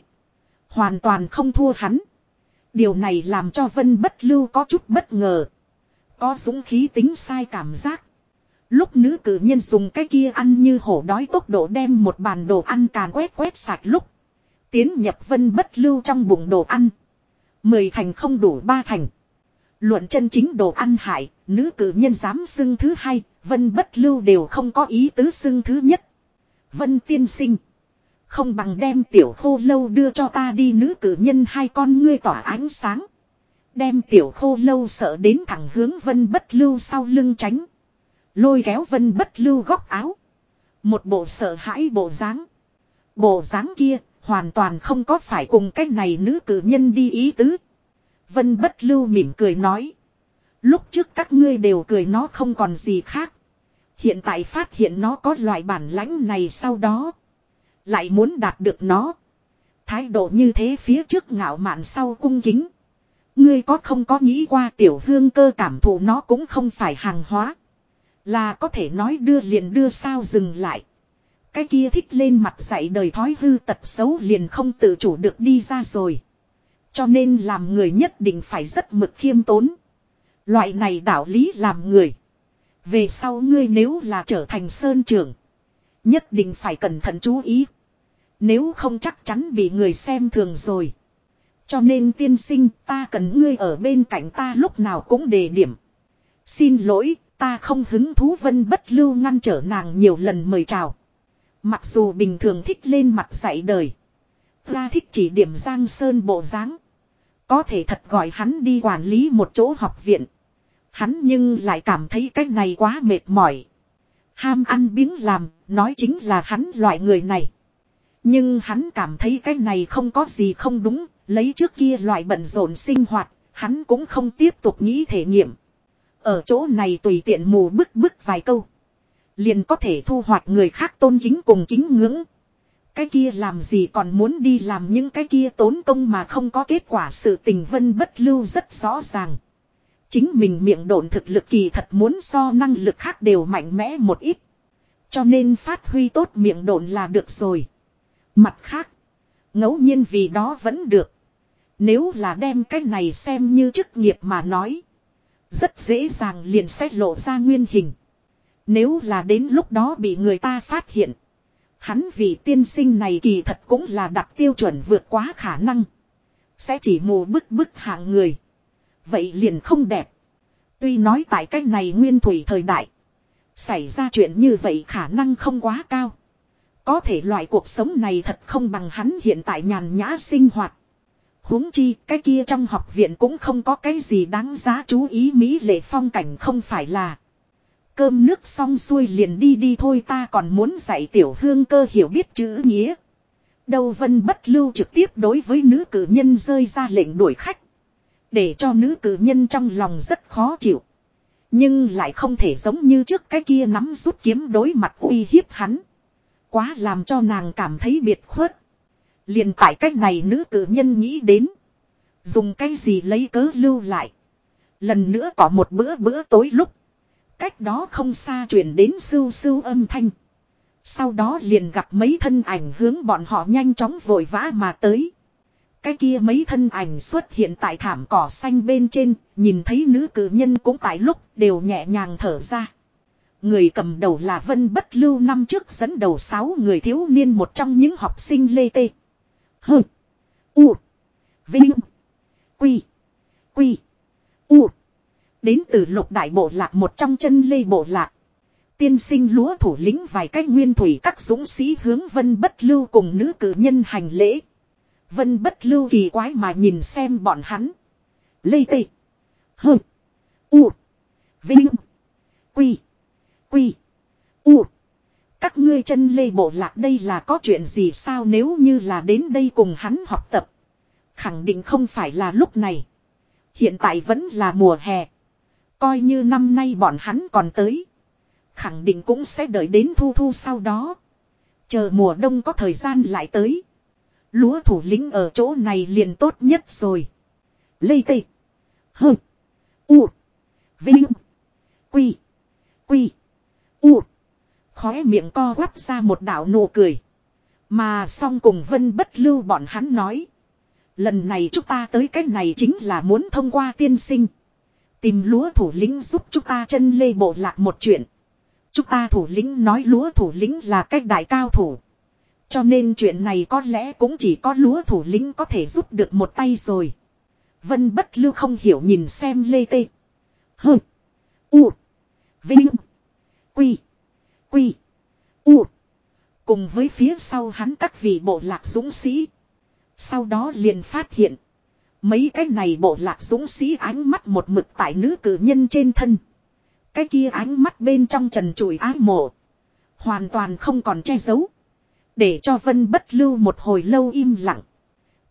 Hoàn toàn không thua hắn. Điều này làm cho vân bất lưu có chút bất ngờ. Có dũng khí tính sai cảm giác. Lúc nữ cử nhân dùng cái kia ăn như hổ đói tốc độ đem một bàn đồ ăn càn quét quét sạch lúc. Tiến nhập vân bất lưu trong bụng đồ ăn. Mười thành không đủ ba thành. Luận chân chính đồ ăn hại, nữ cử nhân dám xưng thứ hai, vân bất lưu đều không có ý tứ xưng thứ nhất. Vân tiên sinh. Không bằng đem tiểu khô lâu đưa cho ta đi nữ cử nhân hai con ngươi tỏa ánh sáng. Đem tiểu khô lâu sợ đến thẳng hướng vân bất lưu sau lưng tránh. Lôi kéo vân bất lưu góc áo. Một bộ sợ hãi bộ dáng. Bộ dáng kia, hoàn toàn không có phải cùng cách này nữ cử nhân đi ý tứ. Vân bất lưu mỉm cười nói. Lúc trước các ngươi đều cười nó không còn gì khác. Hiện tại phát hiện nó có loại bản lãnh này sau đó. Lại muốn đạt được nó. Thái độ như thế phía trước ngạo mạn sau cung kính. Ngươi có không có nghĩ qua tiểu hương cơ cảm thụ nó cũng không phải hàng hóa. Là có thể nói đưa liền đưa sao dừng lại. Cái kia thích lên mặt dạy đời thói hư tật xấu liền không tự chủ được đi ra rồi. Cho nên làm người nhất định phải rất mực khiêm tốn. Loại này đạo lý làm người. Về sau ngươi nếu là trở thành sơn trưởng. Nhất định phải cẩn thận chú ý. Nếu không chắc chắn bị người xem thường rồi. Cho nên tiên sinh ta cần ngươi ở bên cạnh ta lúc nào cũng đề điểm. Xin lỗi, ta không hứng thú vân bất lưu ngăn trở nàng nhiều lần mời chào. Mặc dù bình thường thích lên mặt dạy đời. Ra thích chỉ điểm Giang Sơn bộ dáng Có thể thật gọi hắn đi quản lý một chỗ học viện. Hắn nhưng lại cảm thấy cách này quá mệt mỏi. Ham ăn biếng làm, nói chính là hắn loại người này. Nhưng hắn cảm thấy cái này không có gì không đúng, lấy trước kia loại bận rộn sinh hoạt, hắn cũng không tiếp tục nghĩ thể nghiệm. Ở chỗ này tùy tiện mù bức bức vài câu. Liền có thể thu hoạch người khác tôn kính cùng kính ngưỡng. Cái kia làm gì còn muốn đi làm những cái kia tốn công mà không có kết quả sự tình vân bất lưu rất rõ ràng. Chính mình miệng độn thực lực kỳ thật muốn so năng lực khác đều mạnh mẽ một ít. Cho nên phát huy tốt miệng độn là được rồi. Mặt khác, ngẫu nhiên vì đó vẫn được. Nếu là đem cái này xem như chức nghiệp mà nói. Rất dễ dàng liền xét lộ ra nguyên hình. Nếu là đến lúc đó bị người ta phát hiện. Hắn vì tiên sinh này kỳ thật cũng là đặt tiêu chuẩn vượt quá khả năng. Sẽ chỉ mù bức bức hạng người. Vậy liền không đẹp. Tuy nói tại cách này nguyên thủy thời đại. Xảy ra chuyện như vậy khả năng không quá cao. Có thể loại cuộc sống này thật không bằng hắn hiện tại nhàn nhã sinh hoạt huống chi, cái kia trong học viện cũng không có cái gì đáng giá chú ý mỹ lệ phong cảnh không phải là cơm nước xong xuôi liền đi đi thôi ta còn muốn dạy tiểu hương cơ hiểu biết chữ nghĩa đầu vân bất lưu trực tiếp đối với nữ cử nhân rơi ra lệnh đuổi khách để cho nữ cử nhân trong lòng rất khó chịu nhưng lại không thể giống như trước cái kia nắm rút kiếm đối mặt uy hiếp hắn quá làm cho nàng cảm thấy biệt khuất liền tại cách này nữ cử nhân nghĩ đến. Dùng cái gì lấy cớ lưu lại. Lần nữa có một bữa bữa tối lúc. Cách đó không xa chuyển đến sưu sưu âm thanh. Sau đó liền gặp mấy thân ảnh hướng bọn họ nhanh chóng vội vã mà tới. Cái kia mấy thân ảnh xuất hiện tại thảm cỏ xanh bên trên, nhìn thấy nữ cử nhân cũng tại lúc đều nhẹ nhàng thở ra. Người cầm đầu là Vân Bất Lưu năm trước dẫn đầu sáu người thiếu niên một trong những học sinh lê tê. hừ, U. Vinh. Quy. Quy. U. Đến từ lục đại bộ lạc một trong chân lê bộ lạc. Tiên sinh lúa thủ lĩnh vài cách nguyên thủy các dũng sĩ hướng vân bất lưu cùng nữ cử nhân hành lễ. Vân bất lưu kỳ quái mà nhìn xem bọn hắn. Lê tê. Hơ. U. Vinh. Quy. Quy. U. Các ngươi chân lê bộ lạc đây là có chuyện gì sao nếu như là đến đây cùng hắn học tập. Khẳng định không phải là lúc này. Hiện tại vẫn là mùa hè. Coi như năm nay bọn hắn còn tới. Khẳng định cũng sẽ đợi đến thu thu sau đó. Chờ mùa đông có thời gian lại tới. Lúa thủ lĩnh ở chỗ này liền tốt nhất rồi. Lê tê. Hơ. U. Vinh. Quy. Quy. U. Khóe miệng co quắp ra một đạo nụ cười. Mà song cùng vân bất lưu bọn hắn nói. Lần này chúng ta tới cái này chính là muốn thông qua tiên sinh. Tìm lúa thủ lĩnh giúp chúng ta chân lê bộ lạc một chuyện. Chúng ta thủ lĩnh nói lúa thủ lĩnh là cách đại cao thủ. Cho nên chuyện này có lẽ cũng chỉ có lúa thủ lĩnh có thể giúp được một tay rồi. Vân bất lưu không hiểu nhìn xem lê tê. hừ, U. Vinh. Quy. Quy. U. Cùng với phía sau hắn các vị bộ lạc dũng sĩ. Sau đó liền phát hiện. Mấy cái này bộ lạc dũng sĩ ánh mắt một mực tại nữ cử nhân trên thân. Cái kia ánh mắt bên trong trần trụi ái mộ. Hoàn toàn không còn che giấu. Để cho vân bất lưu một hồi lâu im lặng.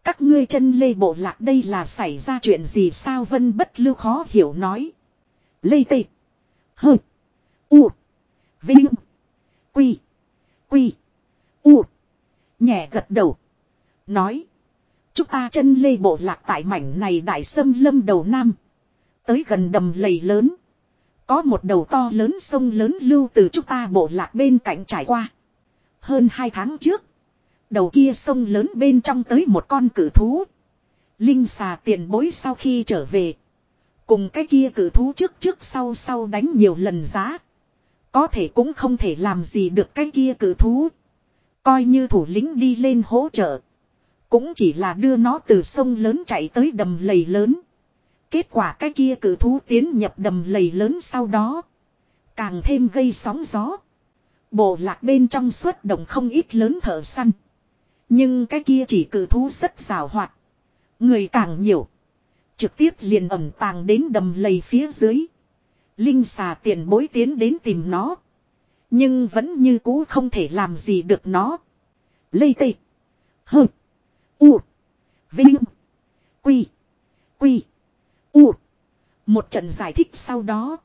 Các ngươi chân lê bộ lạc đây là xảy ra chuyện gì sao vân bất lưu khó hiểu nói. Lê tê. Hơ. U. Vinh. Quy. Quy. U. Nhẹ gật đầu. Nói. Chúng ta chân lê bộ lạc tại mảnh này đại sâm lâm đầu nam. Tới gần đầm lầy lớn. Có một đầu to lớn sông lớn lưu từ chúng ta bộ lạc bên cạnh trải qua. Hơn hai tháng trước. Đầu kia sông lớn bên trong tới một con cử thú. Linh xà tiền bối sau khi trở về. Cùng cái kia cử thú trước trước sau sau đánh nhiều lần giá. Có thể cũng không thể làm gì được cái kia cử thú. Coi như thủ lĩnh đi lên hỗ trợ. Cũng chỉ là đưa nó từ sông lớn chạy tới đầm lầy lớn. Kết quả cái kia cử thú tiến nhập đầm lầy lớn sau đó. Càng thêm gây sóng gió. Bộ lạc bên trong suốt động không ít lớn thở săn. Nhưng cái kia chỉ cử thú rất rào hoạt. Người càng nhiều. Trực tiếp liền ẩm tàng đến đầm lầy phía dưới. Linh xà tiền bối tiến đến tìm nó. Nhưng vẫn như cũ không thể làm gì được nó. lây tê. Hơ. U. Vinh. Quy. Quy. U. Một trận giải thích sau đó.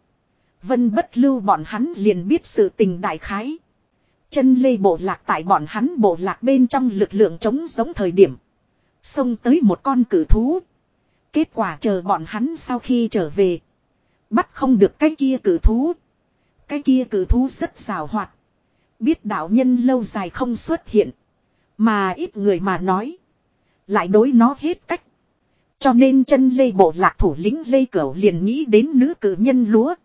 Vân bất lưu bọn hắn liền biết sự tình đại khái. Chân lê bộ lạc tại bọn hắn bộ lạc bên trong lực lượng chống giống thời điểm. Xông tới một con cử thú. Kết quả chờ bọn hắn sau khi trở về. Bắt không được cái kia cử thú. Cái kia cử thú rất rào hoạt. Biết đạo nhân lâu dài không xuất hiện. Mà ít người mà nói. Lại đối nó hết cách. Cho nên chân lê bộ lạc thủ lĩnh lê cửu liền nghĩ đến nữ cử nhân lúa.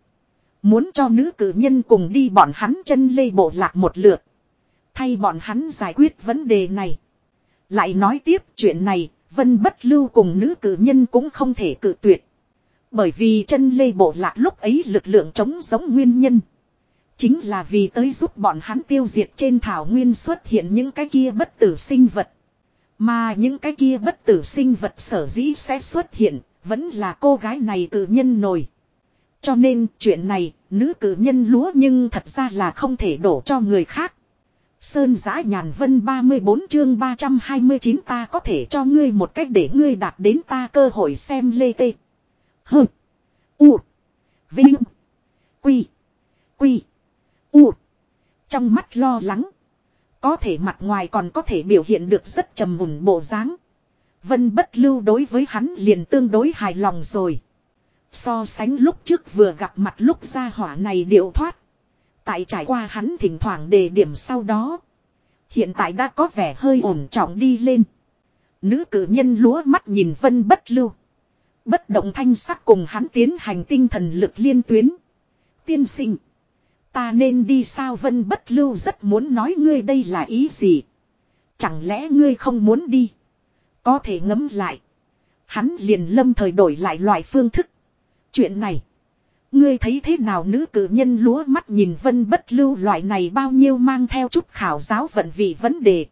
Muốn cho nữ cử nhân cùng đi bọn hắn chân lê bộ lạc một lượt. Thay bọn hắn giải quyết vấn đề này. Lại nói tiếp chuyện này, Vân Bất Lưu cùng nữ cử nhân cũng không thể cử tuyệt. Bởi vì chân lê bộ lạc lúc ấy lực lượng chống giống nguyên nhân. Chính là vì tới giúp bọn hắn tiêu diệt trên thảo nguyên xuất hiện những cái kia bất tử sinh vật. Mà những cái kia bất tử sinh vật sở dĩ sẽ xuất hiện, vẫn là cô gái này cử nhân nổi. Cho nên chuyện này, nữ cử nhân lúa nhưng thật ra là không thể đổ cho người khác. Sơn giã nhàn vân 34 chương 329 ta có thể cho ngươi một cách để ngươi đạt đến ta cơ hội xem lê tê. hừ, U. Vinh. Quy. Quy. U. Trong mắt lo lắng. Có thể mặt ngoài còn có thể biểu hiện được rất trầm mùn bộ dáng. Vân bất lưu đối với hắn liền tương đối hài lòng rồi. So sánh lúc trước vừa gặp mặt lúc ra hỏa này điệu thoát. Tại trải qua hắn thỉnh thoảng đề điểm sau đó. Hiện tại đã có vẻ hơi ổn trọng đi lên. Nữ cử nhân lúa mắt nhìn vân bất lưu. Bất động thanh sắc cùng hắn tiến hành tinh thần lực liên tuyến. Tiên sinh. Ta nên đi sao vân bất lưu rất muốn nói ngươi đây là ý gì. Chẳng lẽ ngươi không muốn đi. Có thể ngấm lại. Hắn liền lâm thời đổi lại loại phương thức. Chuyện này. Ngươi thấy thế nào nữ cử nhân lúa mắt nhìn vân bất lưu loại này bao nhiêu mang theo chút khảo giáo vận vị vấn đề.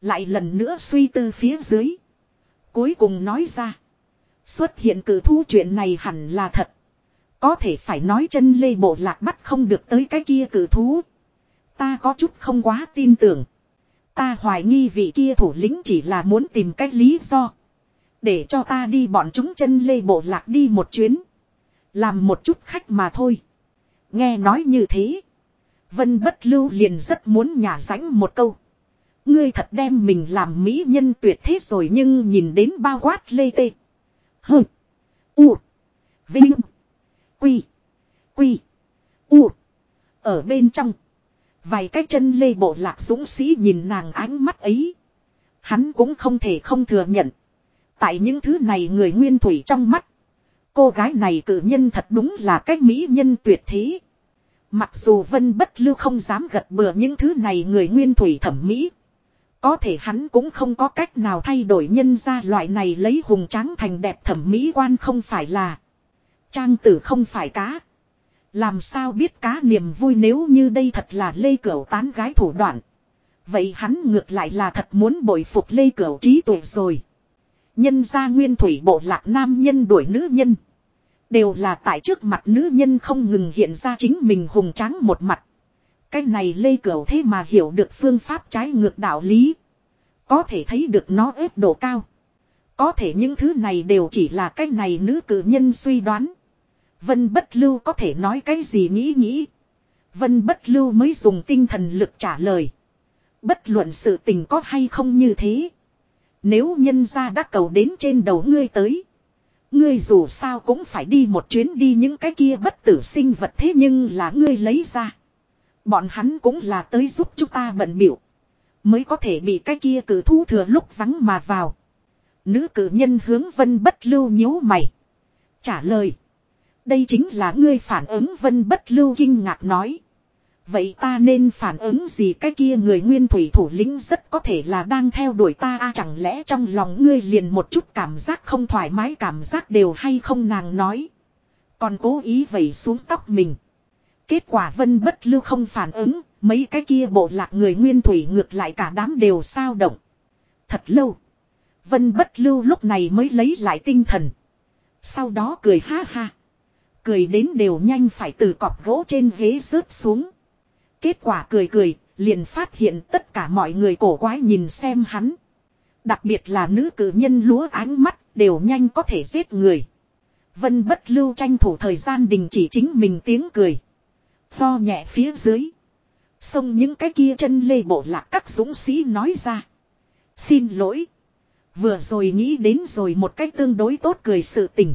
Lại lần nữa suy tư phía dưới. Cuối cùng nói ra. Xuất hiện cử thu chuyện này hẳn là thật. Có thể phải nói chân lê bộ lạc bắt không được tới cái kia cử thú. Ta có chút không quá tin tưởng. Ta hoài nghi vị kia thủ lĩnh chỉ là muốn tìm cách lý do. Để cho ta đi bọn chúng chân lê bộ lạc đi một chuyến. Làm một chút khách mà thôi. Nghe nói như thế. Vân bất lưu liền rất muốn nhả rãnh một câu. Ngươi thật đem mình làm mỹ nhân tuyệt thế rồi nhưng nhìn đến bao quát lê tê. Hừ, U. Vinh. Quy. Quy. U. Ở bên trong. Vài cái chân lê bộ lạc dũng sĩ nhìn nàng ánh mắt ấy. Hắn cũng không thể không thừa nhận. Tại những thứ này người nguyên thủy trong mắt. Cô gái này cử nhân thật đúng là cách mỹ nhân tuyệt thế. Mặc dù vân bất lưu không dám gật bừa những thứ này người nguyên thủy thẩm mỹ. Có thể hắn cũng không có cách nào thay đổi nhân ra loại này lấy hùng tráng thành đẹp thẩm mỹ quan không phải là. Trang tử không phải cá. Làm sao biết cá niềm vui nếu như đây thật là lê cửu tán gái thủ đoạn. Vậy hắn ngược lại là thật muốn bội phục lê cửu trí tuệ rồi. Nhân gia nguyên thủy bộ lạc nam nhân đuổi nữ nhân. Đều là tại trước mặt nữ nhân không ngừng hiện ra chính mình hùng tráng một mặt. Cái này lê cửu thế mà hiểu được phương pháp trái ngược đạo lý. Có thể thấy được nó ép độ cao. Có thể những thứ này đều chỉ là cái này nữ cử nhân suy đoán. Vân bất lưu có thể nói cái gì nghĩ nghĩ. Vân bất lưu mới dùng tinh thần lực trả lời. Bất luận sự tình có hay không như thế. Nếu nhân gia đã cầu đến trên đầu ngươi tới. Ngươi dù sao cũng phải đi một chuyến đi những cái kia bất tử sinh vật thế nhưng là ngươi lấy ra. Bọn hắn cũng là tới giúp chúng ta bận biểu. Mới có thể bị cái kia cử thu thừa lúc vắng mà vào. Nữ cử nhân hướng vân bất lưu nhíu mày. Trả lời. Đây chính là ngươi phản ứng vân bất lưu kinh ngạc nói. Vậy ta nên phản ứng gì cái kia người nguyên thủy thủ lĩnh rất có thể là đang theo đuổi ta à, chẳng lẽ trong lòng ngươi liền một chút cảm giác không thoải mái cảm giác đều hay không nàng nói. Còn cố ý vẩy xuống tóc mình. Kết quả vân bất lưu không phản ứng, mấy cái kia bộ lạc người nguyên thủy ngược lại cả đám đều sao động. Thật lâu. Vân bất lưu lúc này mới lấy lại tinh thần. Sau đó cười ha ha. Cười đến đều nhanh phải từ cọp gỗ trên ghế rớt xuống. Kết quả cười cười, liền phát hiện tất cả mọi người cổ quái nhìn xem hắn. Đặc biệt là nữ cử nhân lúa ánh mắt đều nhanh có thể giết người. Vân bất lưu tranh thủ thời gian đình chỉ chính mình tiếng cười. Tho nhẹ phía dưới. Xông những cái kia chân lê bộ lạc các dũng sĩ nói ra. Xin lỗi. Vừa rồi nghĩ đến rồi một cách tương đối tốt cười sự tình.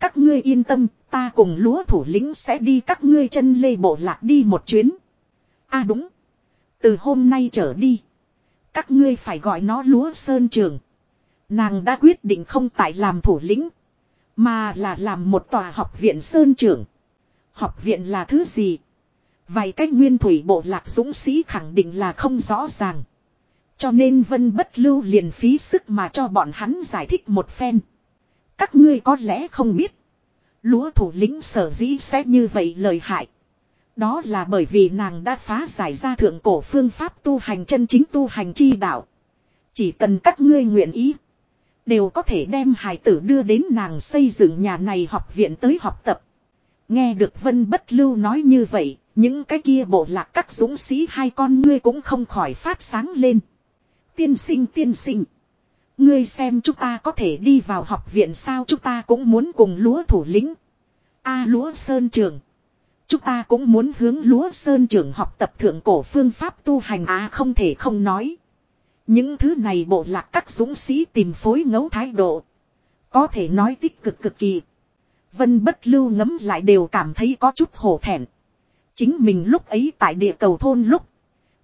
Các ngươi yên tâm, ta cùng lúa thủ lĩnh sẽ đi các ngươi chân lê bộ lạc đi một chuyến a à đúng. Từ hôm nay trở đi. Các ngươi phải gọi nó lúa sơn trường. Nàng đã quyết định không tại làm thủ lĩnh. Mà là làm một tòa học viện sơn trường. Học viện là thứ gì? Vài cách nguyên thủy bộ lạc dũng sĩ khẳng định là không rõ ràng. Cho nên vân bất lưu liền phí sức mà cho bọn hắn giải thích một phen. Các ngươi có lẽ không biết. Lúa thủ lĩnh sở dĩ sẽ như vậy lời hại. Đó là bởi vì nàng đã phá giải ra thượng cổ phương pháp tu hành chân chính tu hành chi đạo. Chỉ cần các ngươi nguyện ý. Đều có thể đem hài tử đưa đến nàng xây dựng nhà này học viện tới học tập. Nghe được Vân Bất Lưu nói như vậy, những cái kia bộ lạc các dũng sĩ hai con ngươi cũng không khỏi phát sáng lên. Tiên sinh tiên sinh. Ngươi xem chúng ta có thể đi vào học viện sao chúng ta cũng muốn cùng lúa thủ lĩnh. A lúa sơn trường. Chúng ta cũng muốn hướng lúa sơn trường học tập thượng cổ phương pháp tu hành á không thể không nói. Những thứ này bộ lạc các dũng sĩ tìm phối ngấu thái độ. Có thể nói tích cực cực kỳ. Vân bất lưu ngấm lại đều cảm thấy có chút hổ thẹn. Chính mình lúc ấy tại địa cầu thôn lúc.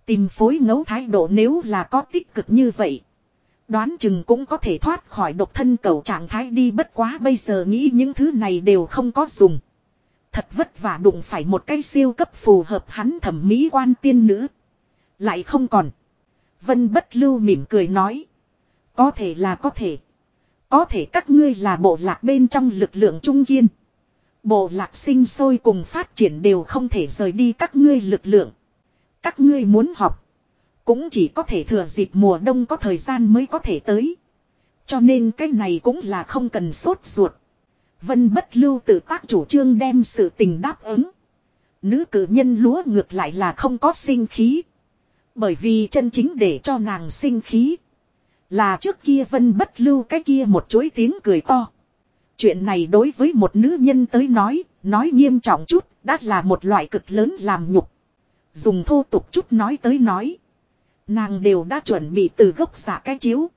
Tìm phối ngấu thái độ nếu là có tích cực như vậy. Đoán chừng cũng có thể thoát khỏi độc thân cầu trạng thái đi bất quá bây giờ nghĩ những thứ này đều không có dùng. Thật vất vả đụng phải một cái siêu cấp phù hợp hắn thẩm mỹ quan tiên nữ. Lại không còn. Vân bất lưu mỉm cười nói. Có thể là có thể. Có thể các ngươi là bộ lạc bên trong lực lượng trung kiên. Bộ lạc sinh sôi cùng phát triển đều không thể rời đi các ngươi lực lượng. Các ngươi muốn học. Cũng chỉ có thể thừa dịp mùa đông có thời gian mới có thể tới. Cho nên cái này cũng là không cần sốt ruột. Vân bất lưu tự tác chủ trương đem sự tình đáp ứng. Nữ cử nhân lúa ngược lại là không có sinh khí. Bởi vì chân chính để cho nàng sinh khí. Là trước kia vân bất lưu cái kia một chuỗi tiếng cười to. Chuyện này đối với một nữ nhân tới nói, nói nghiêm trọng chút, đã là một loại cực lớn làm nhục. Dùng thô tục chút nói tới nói. Nàng đều đã chuẩn bị từ gốc giả cái chiếu.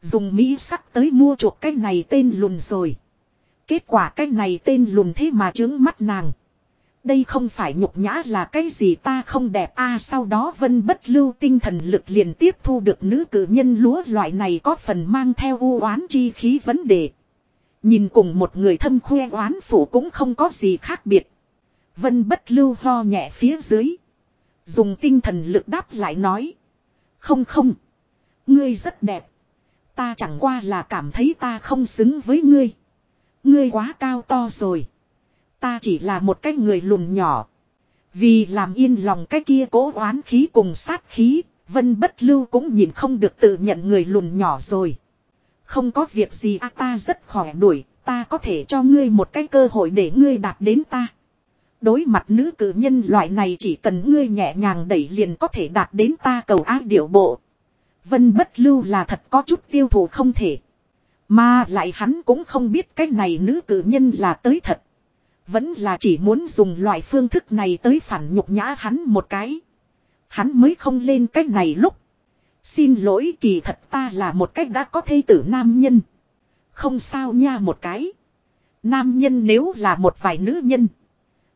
Dùng Mỹ sắc tới mua chuộc cái này tên lùn rồi. Kết quả cái này tên lùn thế mà trướng mắt nàng. Đây không phải nhục nhã là cái gì ta không đẹp, a, sau đó vân bất lưu tinh thần lực liền tiếp thu được nữ cử nhân lúa loại này có phần mang theo u oán chi khí vấn đề. Nhìn cùng một người thâm khuê oán phủ cũng không có gì khác biệt. Vân bất lưu ho nhẹ phía dưới. Dùng tinh thần lực đáp lại nói. Không không. Ngươi rất đẹp. Ta chẳng qua là cảm thấy ta không xứng với ngươi. Ngươi quá cao to rồi. Ta chỉ là một cái người lùn nhỏ. Vì làm yên lòng cái kia cố oán khí cùng sát khí, Vân Bất Lưu cũng nhìn không được tự nhận người lùn nhỏ rồi. Không có việc gì à ta rất khỏe đuổi, ta có thể cho ngươi một cái cơ hội để ngươi đạt đến ta. Đối mặt nữ cử nhân loại này chỉ cần ngươi nhẹ nhàng đẩy liền có thể đạt đến ta cầu ác điệu bộ. Vân bất lưu là thật có chút tiêu thụ không thể. Mà lại hắn cũng không biết cái này nữ cử nhân là tới thật. Vẫn là chỉ muốn dùng loại phương thức này tới phản nhục nhã hắn một cái. Hắn mới không lên cái này lúc. Xin lỗi kỳ thật ta là một cách đã có thê tử nam nhân. Không sao nha một cái. Nam nhân nếu là một vài nữ nhân.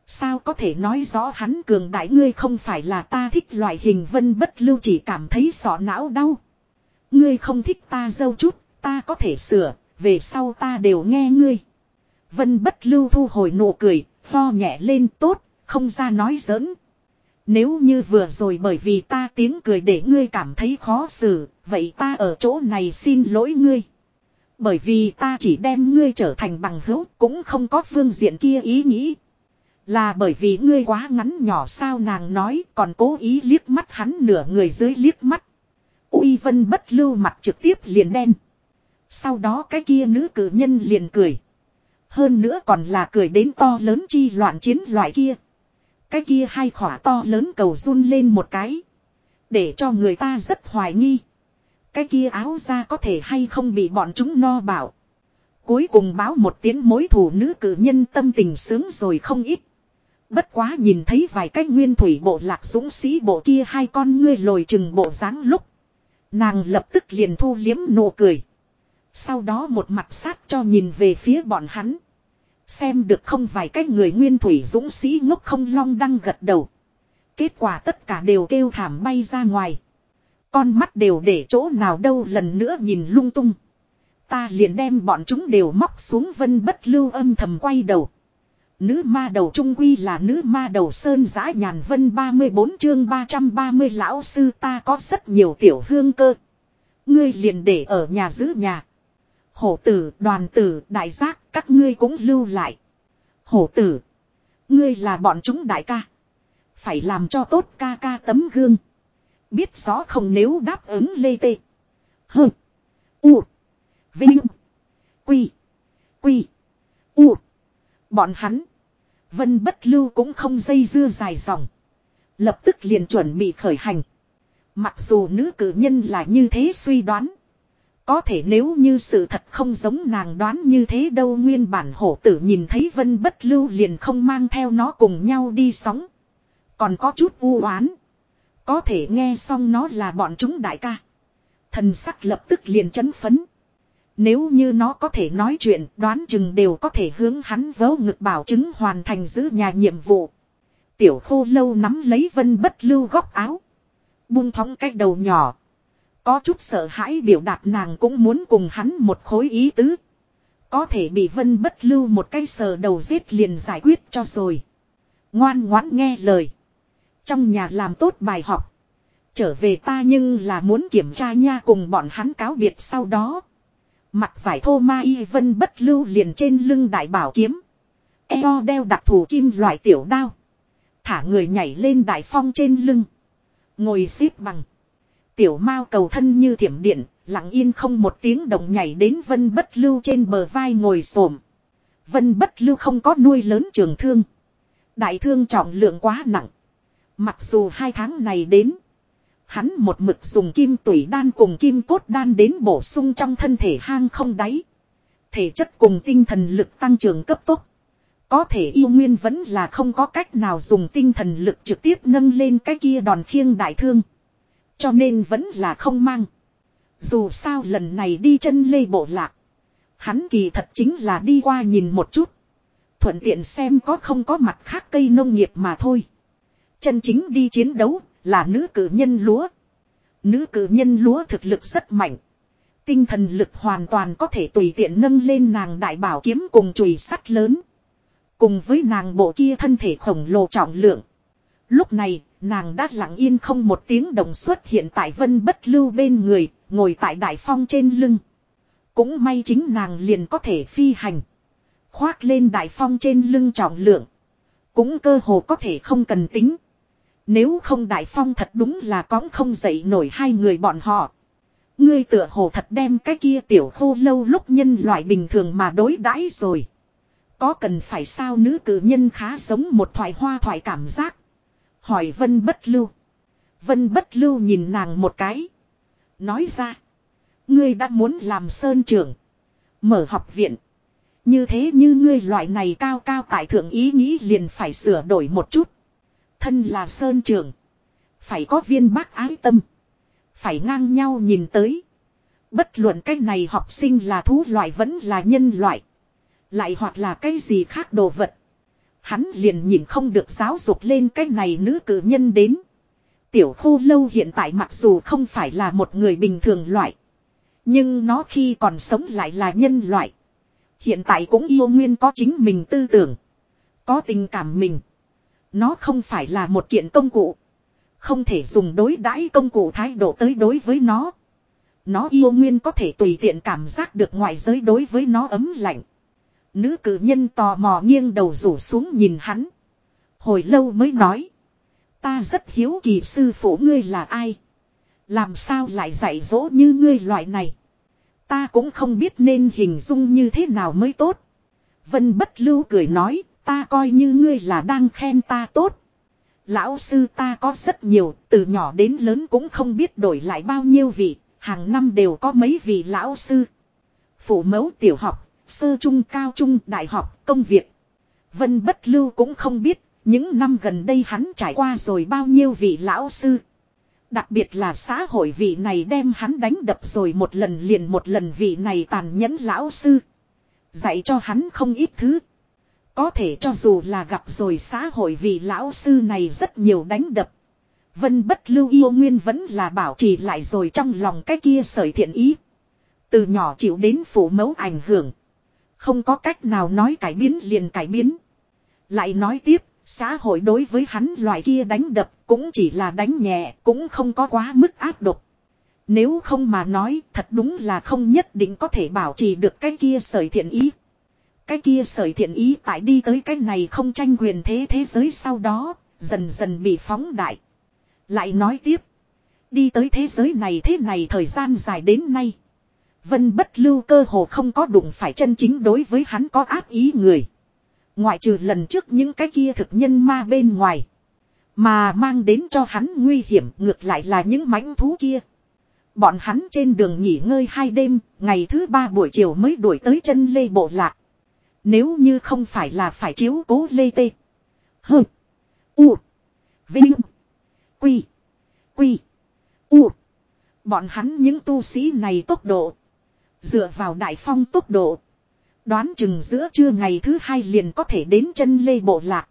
Sao có thể nói rõ hắn cường đại ngươi không phải là ta thích loại hình vân bất lưu chỉ cảm thấy sọ não đau. Ngươi không thích ta dâu chút, ta có thể sửa, về sau ta đều nghe ngươi. Vân bất lưu thu hồi nụ cười, lo nhẹ lên tốt, không ra nói giỡn. Nếu như vừa rồi bởi vì ta tiếng cười để ngươi cảm thấy khó xử, vậy ta ở chỗ này xin lỗi ngươi. Bởi vì ta chỉ đem ngươi trở thành bằng hữu cũng không có phương diện kia ý nghĩ. Là bởi vì ngươi quá ngắn nhỏ sao nàng nói còn cố ý liếc mắt hắn nửa người dưới liếc mắt. Uy vân bất lưu mặt trực tiếp liền đen. Sau đó cái kia nữ cử nhân liền cười. Hơn nữa còn là cười đến to lớn chi loạn chiến loại kia. Cái kia hai khỏa to lớn cầu run lên một cái. Để cho người ta rất hoài nghi. Cái kia áo ra có thể hay không bị bọn chúng no bảo. Cuối cùng báo một tiếng mối thủ nữ cử nhân tâm tình sướng rồi không ít. Bất quá nhìn thấy vài cái nguyên thủy bộ lạc dũng sĩ bộ kia hai con ngươi lồi chừng bộ dáng lúc. Nàng lập tức liền thu liếm nụ cười. Sau đó một mặt sát cho nhìn về phía bọn hắn. Xem được không vài cái người nguyên thủy dũng sĩ ngốc không long đang gật đầu. Kết quả tất cả đều kêu thảm bay ra ngoài. Con mắt đều để chỗ nào đâu lần nữa nhìn lung tung. Ta liền đem bọn chúng đều móc xuống vân bất lưu âm thầm quay đầu. Nữ ma đầu trung quy là nữ ma đầu sơn giã nhàn vân 34 chương 330 lão sư ta có rất nhiều tiểu hương cơ. Ngươi liền để ở nhà giữ nhà. Hổ tử, đoàn tử, đại giác, các ngươi cũng lưu lại. Hổ tử, ngươi là bọn chúng đại ca. Phải làm cho tốt ca ca tấm gương. Biết rõ không nếu đáp ứng lê tê. Hừ, U. Vinh. Quy. Quy. U. Bọn hắn. Vân bất lưu cũng không dây dưa dài dòng. Lập tức liền chuẩn bị khởi hành. Mặc dù nữ cử nhân là như thế suy đoán. Có thể nếu như sự thật không giống nàng đoán như thế đâu nguyên bản hổ tử nhìn thấy vân bất lưu liền không mang theo nó cùng nhau đi sóng. Còn có chút u oán Có thể nghe xong nó là bọn chúng đại ca. Thần sắc lập tức liền chấn phấn. Nếu như nó có thể nói chuyện, đoán chừng đều có thể hướng hắn vớ ngực bảo chứng hoàn thành giữ nhà nhiệm vụ. Tiểu khô lâu nắm lấy vân bất lưu góc áo. Buông thóng cái đầu nhỏ. Có chút sợ hãi biểu đạt nàng cũng muốn cùng hắn một khối ý tứ. Có thể bị vân bất lưu một cây sờ đầu giết liền giải quyết cho rồi. Ngoan ngoãn nghe lời. Trong nhà làm tốt bài học. Trở về ta nhưng là muốn kiểm tra nha cùng bọn hắn cáo biệt sau đó. Mặt vải thô ma y vân bất lưu liền trên lưng đại bảo kiếm. Eo đeo đặc thù kim loại tiểu đao. Thả người nhảy lên đại phong trên lưng. Ngồi xếp bằng. Tiểu mao cầu thân như thiểm điện, lặng yên không một tiếng động nhảy đến vân bất lưu trên bờ vai ngồi xổm. Vân bất lưu không có nuôi lớn trường thương. Đại thương trọng lượng quá nặng. Mặc dù hai tháng này đến. Hắn một mực dùng kim tủy đan cùng kim cốt đan đến bổ sung trong thân thể hang không đáy. Thể chất cùng tinh thần lực tăng trưởng cấp tốc. Có thể yêu nguyên vẫn là không có cách nào dùng tinh thần lực trực tiếp nâng lên cái kia đòn khiêng đại thương. Cho nên vẫn là không mang. Dù sao lần này đi chân lê bộ lạc. Hắn kỳ thật chính là đi qua nhìn một chút. Thuận tiện xem có không có mặt khác cây nông nghiệp mà thôi. Chân chính đi chiến đấu là nữ cử nhân lúa. Nữ cử nhân lúa thực lực rất mạnh. Tinh thần lực hoàn toàn có thể tùy tiện nâng lên nàng đại bảo kiếm cùng chùy sắt lớn. Cùng với nàng bộ kia thân thể khổng lồ trọng lượng. Lúc này, nàng đã lặng yên không một tiếng đồng xuất hiện tại vân bất lưu bên người, ngồi tại đại phong trên lưng. Cũng may chính nàng liền có thể phi hành. Khoác lên đại phong trên lưng trọng lượng. Cũng cơ hồ có thể không cần tính. Nếu không đại phong thật đúng là cõng không dậy nổi hai người bọn họ. Ngươi tựa hồ thật đem cái kia tiểu khô lâu lúc nhân loại bình thường mà đối đãi rồi. Có cần phải sao nữ cử nhân khá giống một thoại hoa thoại cảm giác. Hỏi vân bất lưu. Vân bất lưu nhìn nàng một cái. Nói ra. Ngươi đã muốn làm sơn trưởng. Mở học viện. Như thế như ngươi loại này cao cao tại thượng ý nghĩ liền phải sửa đổi một chút. Thân là sơn trưởng. Phải có viên bác ái tâm. Phải ngang nhau nhìn tới. Bất luận cái này học sinh là thú loại vẫn là nhân loại. Lại hoặc là cái gì khác đồ vật. Hắn liền nhìn không được giáo dục lên cái này nữ cử nhân đến. Tiểu khô lâu hiện tại mặc dù không phải là một người bình thường loại. Nhưng nó khi còn sống lại là nhân loại. Hiện tại cũng yêu nguyên có chính mình tư tưởng. Có tình cảm mình. Nó không phải là một kiện công cụ. Không thể dùng đối đãi công cụ thái độ tới đối với nó. Nó yêu nguyên có thể tùy tiện cảm giác được ngoại giới đối với nó ấm lạnh. Nữ cử nhân tò mò nghiêng đầu rủ xuống nhìn hắn. Hồi lâu mới nói. Ta rất hiếu kỳ sư phụ ngươi là ai. Làm sao lại dạy dỗ như ngươi loại này. Ta cũng không biết nên hình dung như thế nào mới tốt. Vân bất lưu cười nói, ta coi như ngươi là đang khen ta tốt. Lão sư ta có rất nhiều, từ nhỏ đến lớn cũng không biết đổi lại bao nhiêu vị, hàng năm đều có mấy vị lão sư. phụ mẫu tiểu học, sơ trung cao trung đại học, công việc. Vân bất lưu cũng không biết, những năm gần đây hắn trải qua rồi bao nhiêu vị lão sư. Đặc biệt là xã hội vị này đem hắn đánh đập rồi một lần liền một lần vị này tàn nhẫn lão sư. Dạy cho hắn không ít thứ. Có thể cho dù là gặp rồi xã hội vị lão sư này rất nhiều đánh đập. Vân bất lưu yêu nguyên vẫn là bảo trì lại rồi trong lòng cái kia sởi thiện ý. Từ nhỏ chịu đến phủ mẫu ảnh hưởng. Không có cách nào nói cải biến liền cải biến. Lại nói tiếp, xã hội đối với hắn loại kia đánh đập cũng chỉ là đánh nhẹ, cũng không có quá mức áp độc. Nếu không mà nói, thật đúng là không nhất định có thể bảo trì được cái kia sởi thiện ý. Cái kia sởi thiện ý tại đi tới cái này không tranh quyền thế thế giới sau đó, dần dần bị phóng đại. Lại nói tiếp, đi tới thế giới này thế này thời gian dài đến nay. Vân bất lưu cơ hồ không có đụng phải chân chính đối với hắn có ác ý người. Ngoại trừ lần trước những cái kia thực nhân ma bên ngoài. Mà mang đến cho hắn nguy hiểm ngược lại là những mãnh thú kia. Bọn hắn trên đường nghỉ ngơi hai đêm, ngày thứ ba buổi chiều mới đuổi tới chân lê bộ lạc. Nếu như không phải là phải chiếu cố lê tê. hừ U. Vinh. Quy. Quy. U. Bọn hắn những tu sĩ này tốc độ. Dựa vào đại phong tốc độ. Đoán chừng giữa trưa ngày thứ hai liền có thể đến chân lê bộ lạc.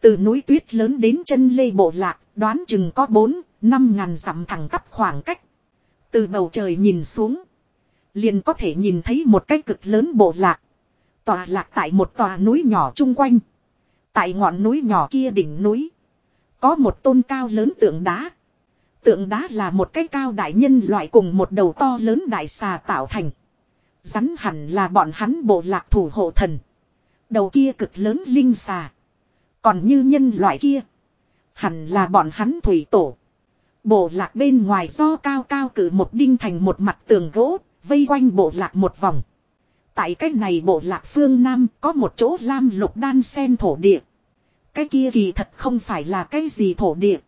Từ núi tuyết lớn đến chân lê bộ lạc, đoán chừng có 4, 5 ngàn dặm thẳng tắp khoảng cách. Từ bầu trời nhìn xuống, liền có thể nhìn thấy một cái cực lớn bộ lạc. Tòa lạc tại một tòa núi nhỏ chung quanh. Tại ngọn núi nhỏ kia đỉnh núi, có một tôn cao lớn tượng đá. Tượng đá là một cái cao đại nhân loại cùng một đầu to lớn đại xà tạo thành. Rắn hẳn là bọn hắn bộ lạc thủ hộ thần. Đầu kia cực lớn linh xà. Còn như nhân loại kia. Hẳn là bọn hắn thủy tổ. Bộ lạc bên ngoài do cao cao cử một đinh thành một mặt tường gỗ, vây quanh bộ lạc một vòng. Tại cách này bộ lạc phương Nam có một chỗ lam lục đan sen thổ địa. Cái kia kỳ thật không phải là cái gì thổ địa.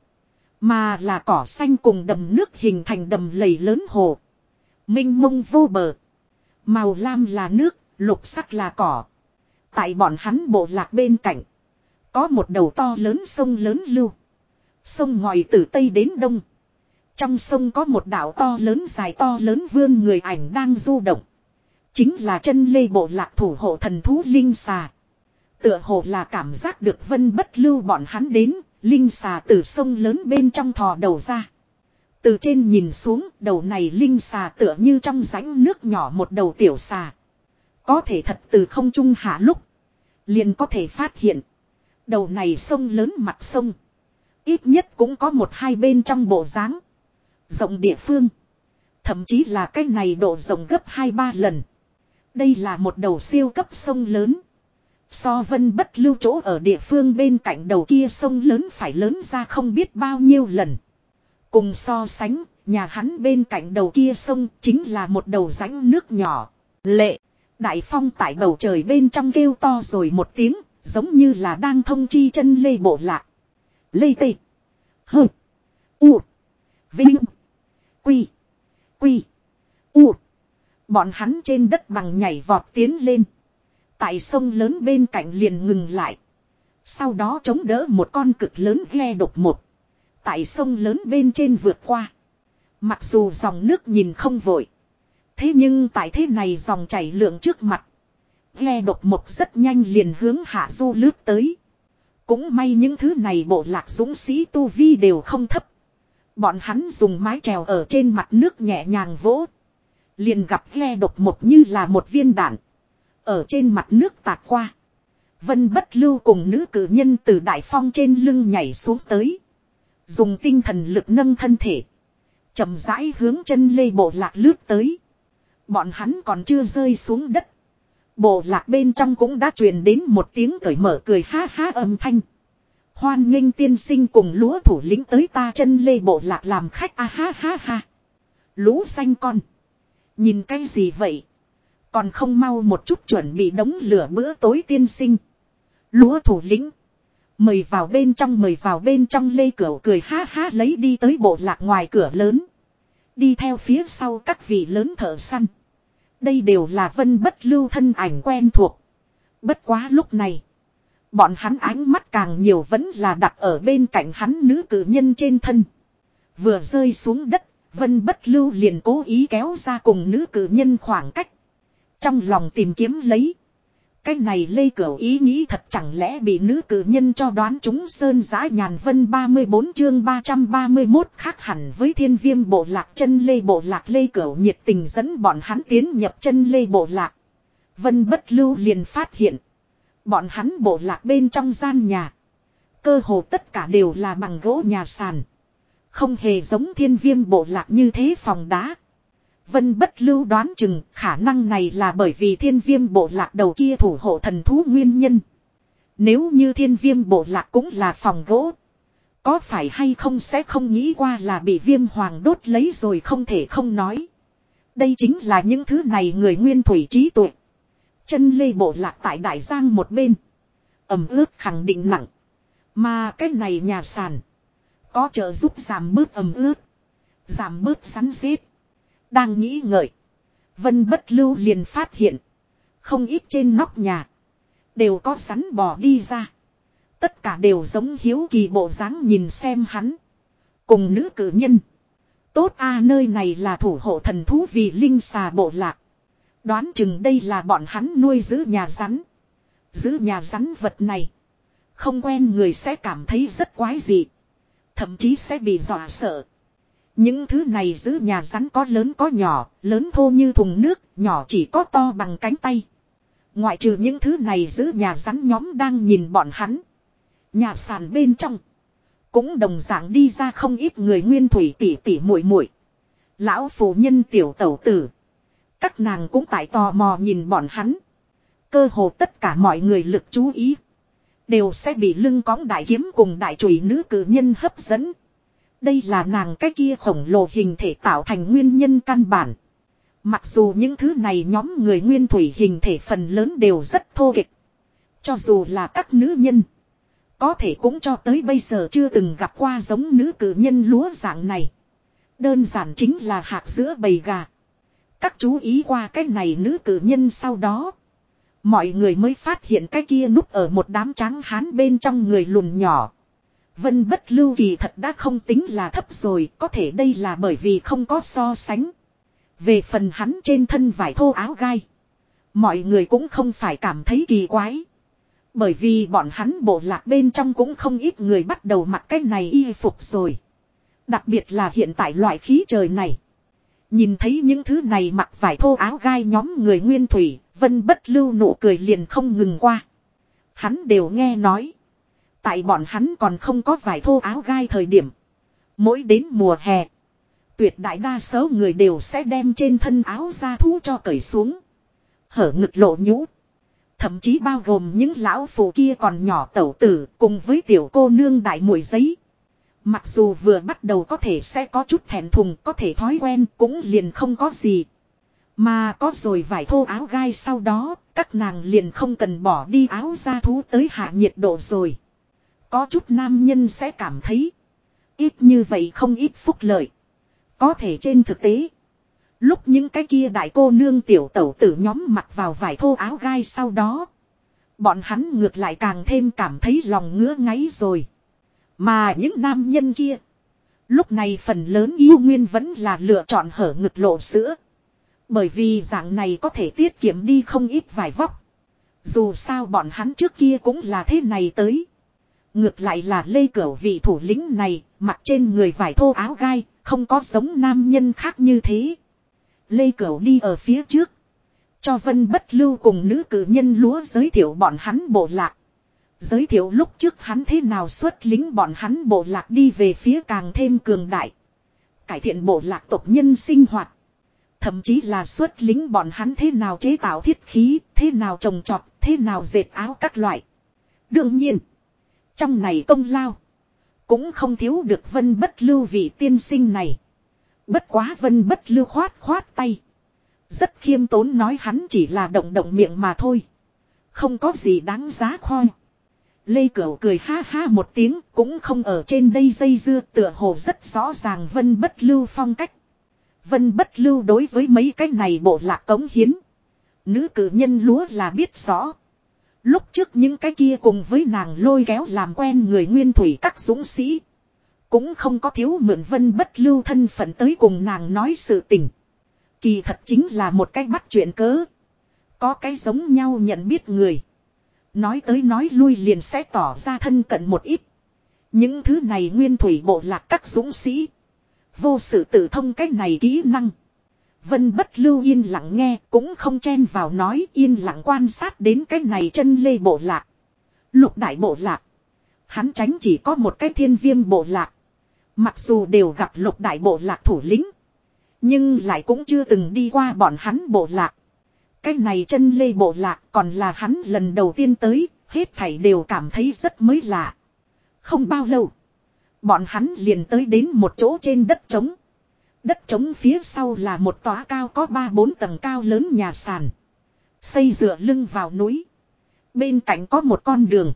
Mà là cỏ xanh cùng đầm nước hình thành đầm lầy lớn hồ. Minh mông vô bờ. Màu lam là nước, lục sắc là cỏ. Tại bọn hắn bộ lạc bên cạnh. Có một đầu to lớn sông lớn lưu. Sông ngòi từ Tây đến Đông. Trong sông có một đảo to lớn dài to lớn vươn người ảnh đang du động. Chính là chân lê bộ lạc thủ hộ thần thú Linh Xà. Tựa hồ là cảm giác được vân bất lưu bọn hắn đến, Linh Xà từ sông lớn bên trong thò đầu ra. Từ trên nhìn xuống, đầu này Linh Xà tựa như trong rãnh nước nhỏ một đầu tiểu xà. Có thể thật từ không trung hạ lúc. Liền có thể phát hiện. Đầu này sông lớn mặt sông. Ít nhất cũng có một hai bên trong bộ dáng Rộng địa phương. Thậm chí là cái này độ rộng gấp hai ba lần. Đây là một đầu siêu cấp sông lớn. So vân bất lưu chỗ ở địa phương bên cạnh đầu kia sông lớn phải lớn ra không biết bao nhiêu lần. Cùng so sánh, nhà hắn bên cạnh đầu kia sông chính là một đầu rãnh nước nhỏ. Lệ, đại phong tại bầu trời bên trong kêu to rồi một tiếng, giống như là đang thông chi chân lê bộ lạc. Lê tê. Hơ. U. Vinh. Quy. Quy. U. Bọn hắn trên đất bằng nhảy vọt tiến lên. Tại sông lớn bên cạnh liền ngừng lại. Sau đó chống đỡ một con cực lớn ghe độc một. Tại sông lớn bên trên vượt qua. Mặc dù dòng nước nhìn không vội. Thế nhưng tại thế này dòng chảy lượng trước mặt. Ghe độc một rất nhanh liền hướng hạ du lướt tới. Cũng may những thứ này bộ lạc dũng sĩ tu vi đều không thấp. Bọn hắn dùng mái trèo ở trên mặt nước nhẹ nhàng vỗ. Liền gặp ghe độc một như là một viên đạn. Ở trên mặt nước tạt qua. Vân bất lưu cùng nữ cử nhân từ đại phong trên lưng nhảy xuống tới. Dùng tinh thần lực nâng thân thể. chậm rãi hướng chân lê bộ lạc lướt tới. Bọn hắn còn chưa rơi xuống đất. Bộ lạc bên trong cũng đã truyền đến một tiếng cởi mở cười ha ha âm thanh. Hoan nghênh tiên sinh cùng lúa thủ lĩnh tới ta chân lê bộ lạc làm khách a ha ha ha. Lũ xanh con. Nhìn cái gì vậy? Còn không mau một chút chuẩn bị đống lửa bữa tối tiên sinh. Lúa thủ lĩnh. Mời vào bên trong mời vào bên trong lê cửa cười ha ha lấy đi tới bộ lạc ngoài cửa lớn. Đi theo phía sau các vị lớn thợ săn. Đây đều là vân bất lưu thân ảnh quen thuộc. Bất quá lúc này. Bọn hắn ánh mắt càng nhiều vẫn là đặt ở bên cạnh hắn nữ cử nhân trên thân. Vừa rơi xuống đất, vân bất lưu liền cố ý kéo ra cùng nữ cử nhân khoảng cách. Trong lòng tìm kiếm lấy. Cái này lê cửu ý nghĩ thật chẳng lẽ bị nữ cử nhân cho đoán chúng sơn giã nhàn vân 34 chương 331 khác hẳn với thiên viêm bộ lạc chân lê bộ lạc lê cửu nhiệt tình dẫn bọn hắn tiến nhập chân lê bộ lạc. Vân bất lưu liền phát hiện. Bọn hắn bộ lạc bên trong gian nhà. Cơ hồ tất cả đều là bằng gỗ nhà sàn. Không hề giống thiên viêm bộ lạc như thế phòng đá. Vân bất lưu đoán chừng khả năng này là bởi vì thiên viêm bộ lạc đầu kia thủ hộ thần thú nguyên nhân. Nếu như thiên viêm bộ lạc cũng là phòng gỗ. Có phải hay không sẽ không nghĩ qua là bị viêm hoàng đốt lấy rồi không thể không nói. Đây chính là những thứ này người nguyên thủy trí tuệ. Chân lê bộ lạc tại đại giang một bên. ẩm ướt khẳng định nặng. Mà cái này nhà sàn. Có trợ giúp giảm bớt ẩm ướt. Giảm bớt sắn xếp. Đang nghĩ ngợi. Vân bất lưu liền phát hiện. Không ít trên nóc nhà. Đều có sắn bò đi ra. Tất cả đều giống hiếu kỳ bộ dáng nhìn xem hắn. Cùng nữ cử nhân. Tốt a, nơi này là thủ hộ thần thú vì linh xà bộ lạc. Đoán chừng đây là bọn hắn nuôi giữ nhà rắn. Giữ nhà rắn vật này. Không quen người sẽ cảm thấy rất quái dị. Thậm chí sẽ bị dọa sợ. Những thứ này giữ nhà rắn có lớn có nhỏ, lớn thô như thùng nước, nhỏ chỉ có to bằng cánh tay. Ngoại trừ những thứ này giữ nhà rắn nhóm đang nhìn bọn hắn. Nhà sàn bên trong. Cũng đồng dạng đi ra không ít người nguyên thủy tỉ tỉ muội muội Lão phụ nhân tiểu tẩu tử. Các nàng cũng tại tò mò nhìn bọn hắn. Cơ hồ tất cả mọi người lực chú ý. Đều sẽ bị lưng cóng đại kiếm cùng đại chùy nữ cử nhân hấp dẫn. Đây là nàng cái kia khổng lồ hình thể tạo thành nguyên nhân căn bản. Mặc dù những thứ này nhóm người nguyên thủy hình thể phần lớn đều rất thô kịch. Cho dù là các nữ nhân. Có thể cũng cho tới bây giờ chưa từng gặp qua giống nữ cử nhân lúa dạng này. Đơn giản chính là hạt giữa bầy gà. Các chú ý qua cái này nữ cử nhân sau đó. Mọi người mới phát hiện cái kia núp ở một đám trắng hán bên trong người lùn nhỏ. Vân bất lưu kỳ thật đã không tính là thấp rồi, có thể đây là bởi vì không có so sánh. Về phần hắn trên thân vải thô áo gai. Mọi người cũng không phải cảm thấy kỳ quái. Bởi vì bọn hắn bộ lạc bên trong cũng không ít người bắt đầu mặc cái này y phục rồi. Đặc biệt là hiện tại loại khí trời này. Nhìn thấy những thứ này mặc vải thô áo gai nhóm người nguyên thủy, vân bất lưu nụ cười liền không ngừng qua. Hắn đều nghe nói. Tại bọn hắn còn không có vải thô áo gai thời điểm. Mỗi đến mùa hè. Tuyệt đại đa số người đều sẽ đem trên thân áo ra thú cho cởi xuống. Hở ngực lộ nhũ. Thậm chí bao gồm những lão phụ kia còn nhỏ tẩu tử cùng với tiểu cô nương đại mùi giấy. Mặc dù vừa bắt đầu có thể sẽ có chút thèm thùng có thể thói quen cũng liền không có gì. Mà có rồi vải thô áo gai sau đó, các nàng liền không cần bỏ đi áo da thú tới hạ nhiệt độ rồi. Có chút nam nhân sẽ cảm thấy. Ít như vậy không ít phúc lợi. Có thể trên thực tế. Lúc những cái kia đại cô nương tiểu tẩu tử nhóm mặc vào vải thô áo gai sau đó. Bọn hắn ngược lại càng thêm cảm thấy lòng ngứa ngáy rồi. Mà những nam nhân kia. Lúc này phần lớn yêu nguyên vẫn là lựa chọn hở ngực lộ sữa. Bởi vì dạng này có thể tiết kiệm đi không ít vải vóc. Dù sao bọn hắn trước kia cũng là thế này tới. Ngược lại là lê cửu vị thủ lĩnh này, mặc trên người vải thô áo gai, không có giống nam nhân khác như thế. Lê cửu đi ở phía trước. Cho vân bất lưu cùng nữ cử nhân lúa giới thiệu bọn hắn bộ lạc. Giới thiệu lúc trước hắn thế nào xuất lính bọn hắn bộ lạc đi về phía càng thêm cường đại. Cải thiện bộ lạc tộc nhân sinh hoạt. Thậm chí là xuất lính bọn hắn thế nào chế tạo thiết khí, thế nào trồng trọt, thế nào dệt áo các loại. Đương nhiên. Trong này công lao. Cũng không thiếu được vân bất lưu vị tiên sinh này. Bất quá vân bất lưu khoát khoát tay. Rất khiêm tốn nói hắn chỉ là động động miệng mà thôi. Không có gì đáng giá khoi. Lê Cửu cười ha ha một tiếng cũng không ở trên đây dây dưa tựa hồ rất rõ ràng vân bất lưu phong cách. Vân bất lưu đối với mấy cái này bộ lạc cống hiến. Nữ cử nhân lúa là biết rõ. Lúc trước những cái kia cùng với nàng lôi kéo làm quen người nguyên thủy các dũng sĩ. Cũng không có thiếu mượn vân bất lưu thân phận tới cùng nàng nói sự tình. Kỳ thật chính là một cách bắt chuyện cớ. Có cái giống nhau nhận biết người. Nói tới nói lui liền sẽ tỏ ra thân cận một ít. Những thứ này nguyên thủy bộ lạc các dũng sĩ. Vô sự tự thông cách này kỹ năng. Vân bất lưu yên lặng nghe cũng không chen vào nói yên lặng quan sát đến cái này chân lê bộ lạc. Lục đại bộ lạc. Hắn tránh chỉ có một cái thiên viêm bộ lạc. Mặc dù đều gặp lục đại bộ lạc thủ lĩnh. Nhưng lại cũng chưa từng đi qua bọn hắn bộ lạc. Cái này chân lê bộ lạc còn là hắn lần đầu tiên tới, hết thảy đều cảm thấy rất mới lạ. Không bao lâu, bọn hắn liền tới đến một chỗ trên đất trống. Đất trống phía sau là một tòa cao có 3-4 tầng cao lớn nhà sàn. Xây dựa lưng vào núi. Bên cạnh có một con đường.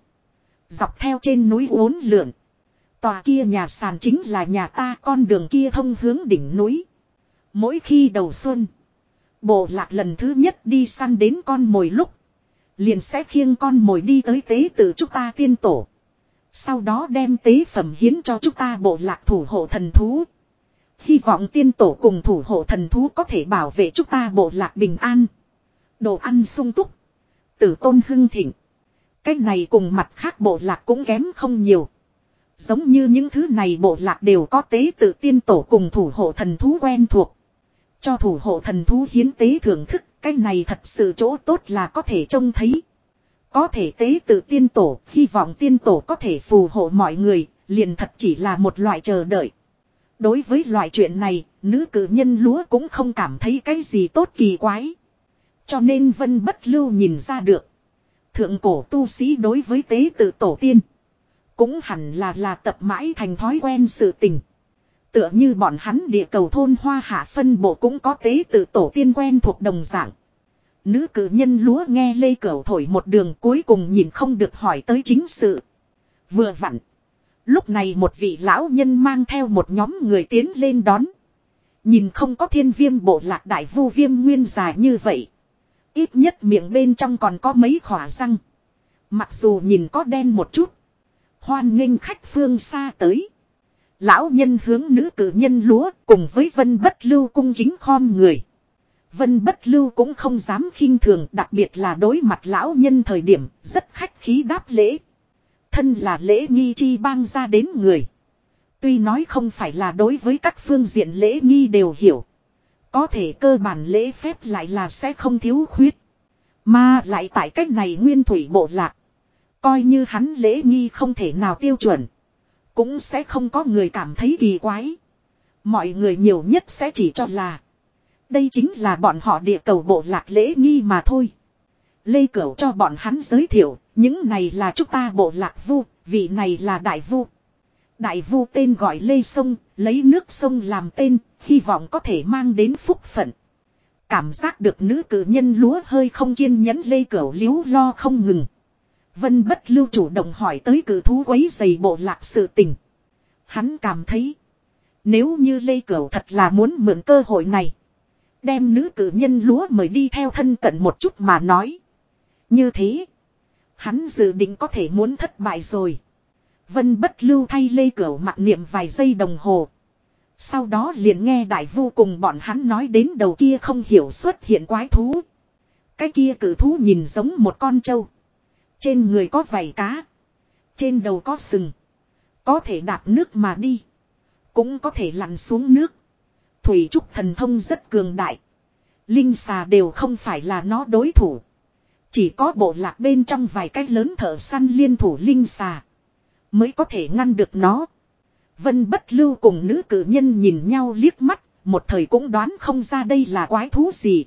Dọc theo trên núi uốn lượn. Tòa kia nhà sàn chính là nhà ta, con đường kia thông hướng đỉnh núi. Mỗi khi đầu xuân. Bộ lạc lần thứ nhất đi săn đến con mồi lúc. Liền sẽ khiêng con mồi đi tới tế tự chúng ta tiên tổ. Sau đó đem tế phẩm hiến cho chúng ta bộ lạc thủ hộ thần thú. Hy vọng tiên tổ cùng thủ hộ thần thú có thể bảo vệ chúng ta bộ lạc bình an. Đồ ăn sung túc. Tử tôn hưng thịnh. Cái này cùng mặt khác bộ lạc cũng kém không nhiều. Giống như những thứ này bộ lạc đều có tế tự tiên tổ cùng thủ hộ thần thú quen thuộc. Cho thủ hộ thần thú hiến tế thưởng thức, cái này thật sự chỗ tốt là có thể trông thấy. Có thể tế tự tiên tổ, hy vọng tiên tổ có thể phù hộ mọi người, liền thật chỉ là một loại chờ đợi. Đối với loại chuyện này, nữ cử nhân lúa cũng không cảm thấy cái gì tốt kỳ quái. Cho nên vân bất lưu nhìn ra được. Thượng cổ tu sĩ đối với tế tự tổ tiên. Cũng hẳn là là tập mãi thành thói quen sự tình. Tựa như bọn hắn địa cầu thôn hoa hạ phân bộ cũng có tế tự tổ tiên quen thuộc đồng dạng. Nữ cử nhân lúa nghe lê cẩu thổi một đường cuối cùng nhìn không được hỏi tới chính sự. Vừa vặn. Lúc này một vị lão nhân mang theo một nhóm người tiến lên đón. Nhìn không có thiên viêm bộ lạc đại vu viêm nguyên dài như vậy. Ít nhất miệng bên trong còn có mấy khỏa răng. Mặc dù nhìn có đen một chút. Hoan nghênh khách phương xa tới. Lão nhân hướng nữ cử nhân lúa cùng với vân bất lưu cung kính khom người. Vân bất lưu cũng không dám khinh thường, đặc biệt là đối mặt lão nhân thời điểm, rất khách khí đáp lễ. Thân là lễ nghi chi bang ra đến người. Tuy nói không phải là đối với các phương diện lễ nghi đều hiểu. Có thể cơ bản lễ phép lại là sẽ không thiếu khuyết. Mà lại tại cách này nguyên thủy bộ lạc. Coi như hắn lễ nghi không thể nào tiêu chuẩn. Cũng sẽ không có người cảm thấy kỳ quái. Mọi người nhiều nhất sẽ chỉ cho là. Đây chính là bọn họ địa cầu bộ lạc lễ nghi mà thôi. Lê Cửu cho bọn hắn giới thiệu, những này là chúng ta bộ lạc vu, vị này là đại vu. Đại vu tên gọi Lê Sông, lấy nước sông làm tên, hy vọng có thể mang đến phúc phận. Cảm giác được nữ cử nhân lúa hơi không kiên nhẫn Lê Cửu liếu lo không ngừng. Vân bất lưu chủ động hỏi tới cử thú quấy giày bộ lạc sự tình. Hắn cảm thấy. Nếu như Lê Cửu thật là muốn mượn cơ hội này. Đem nữ cử nhân lúa mời đi theo thân cận một chút mà nói. Như thế. Hắn dự định có thể muốn thất bại rồi. Vân bất lưu thay Lê Cửu mặc niệm vài giây đồng hồ. Sau đó liền nghe đại vu cùng bọn hắn nói đến đầu kia không hiểu xuất hiện quái thú. Cái kia cử thú nhìn giống một con trâu. Trên người có vảy cá. Trên đầu có sừng. Có thể đạp nước mà đi. Cũng có thể lặn xuống nước. Thủy trúc thần thông rất cường đại. Linh xà đều không phải là nó đối thủ. Chỉ có bộ lạc bên trong vài cái lớn thợ săn liên thủ linh xà. Mới có thể ngăn được nó. Vân bất lưu cùng nữ cử nhân nhìn nhau liếc mắt. Một thời cũng đoán không ra đây là quái thú gì.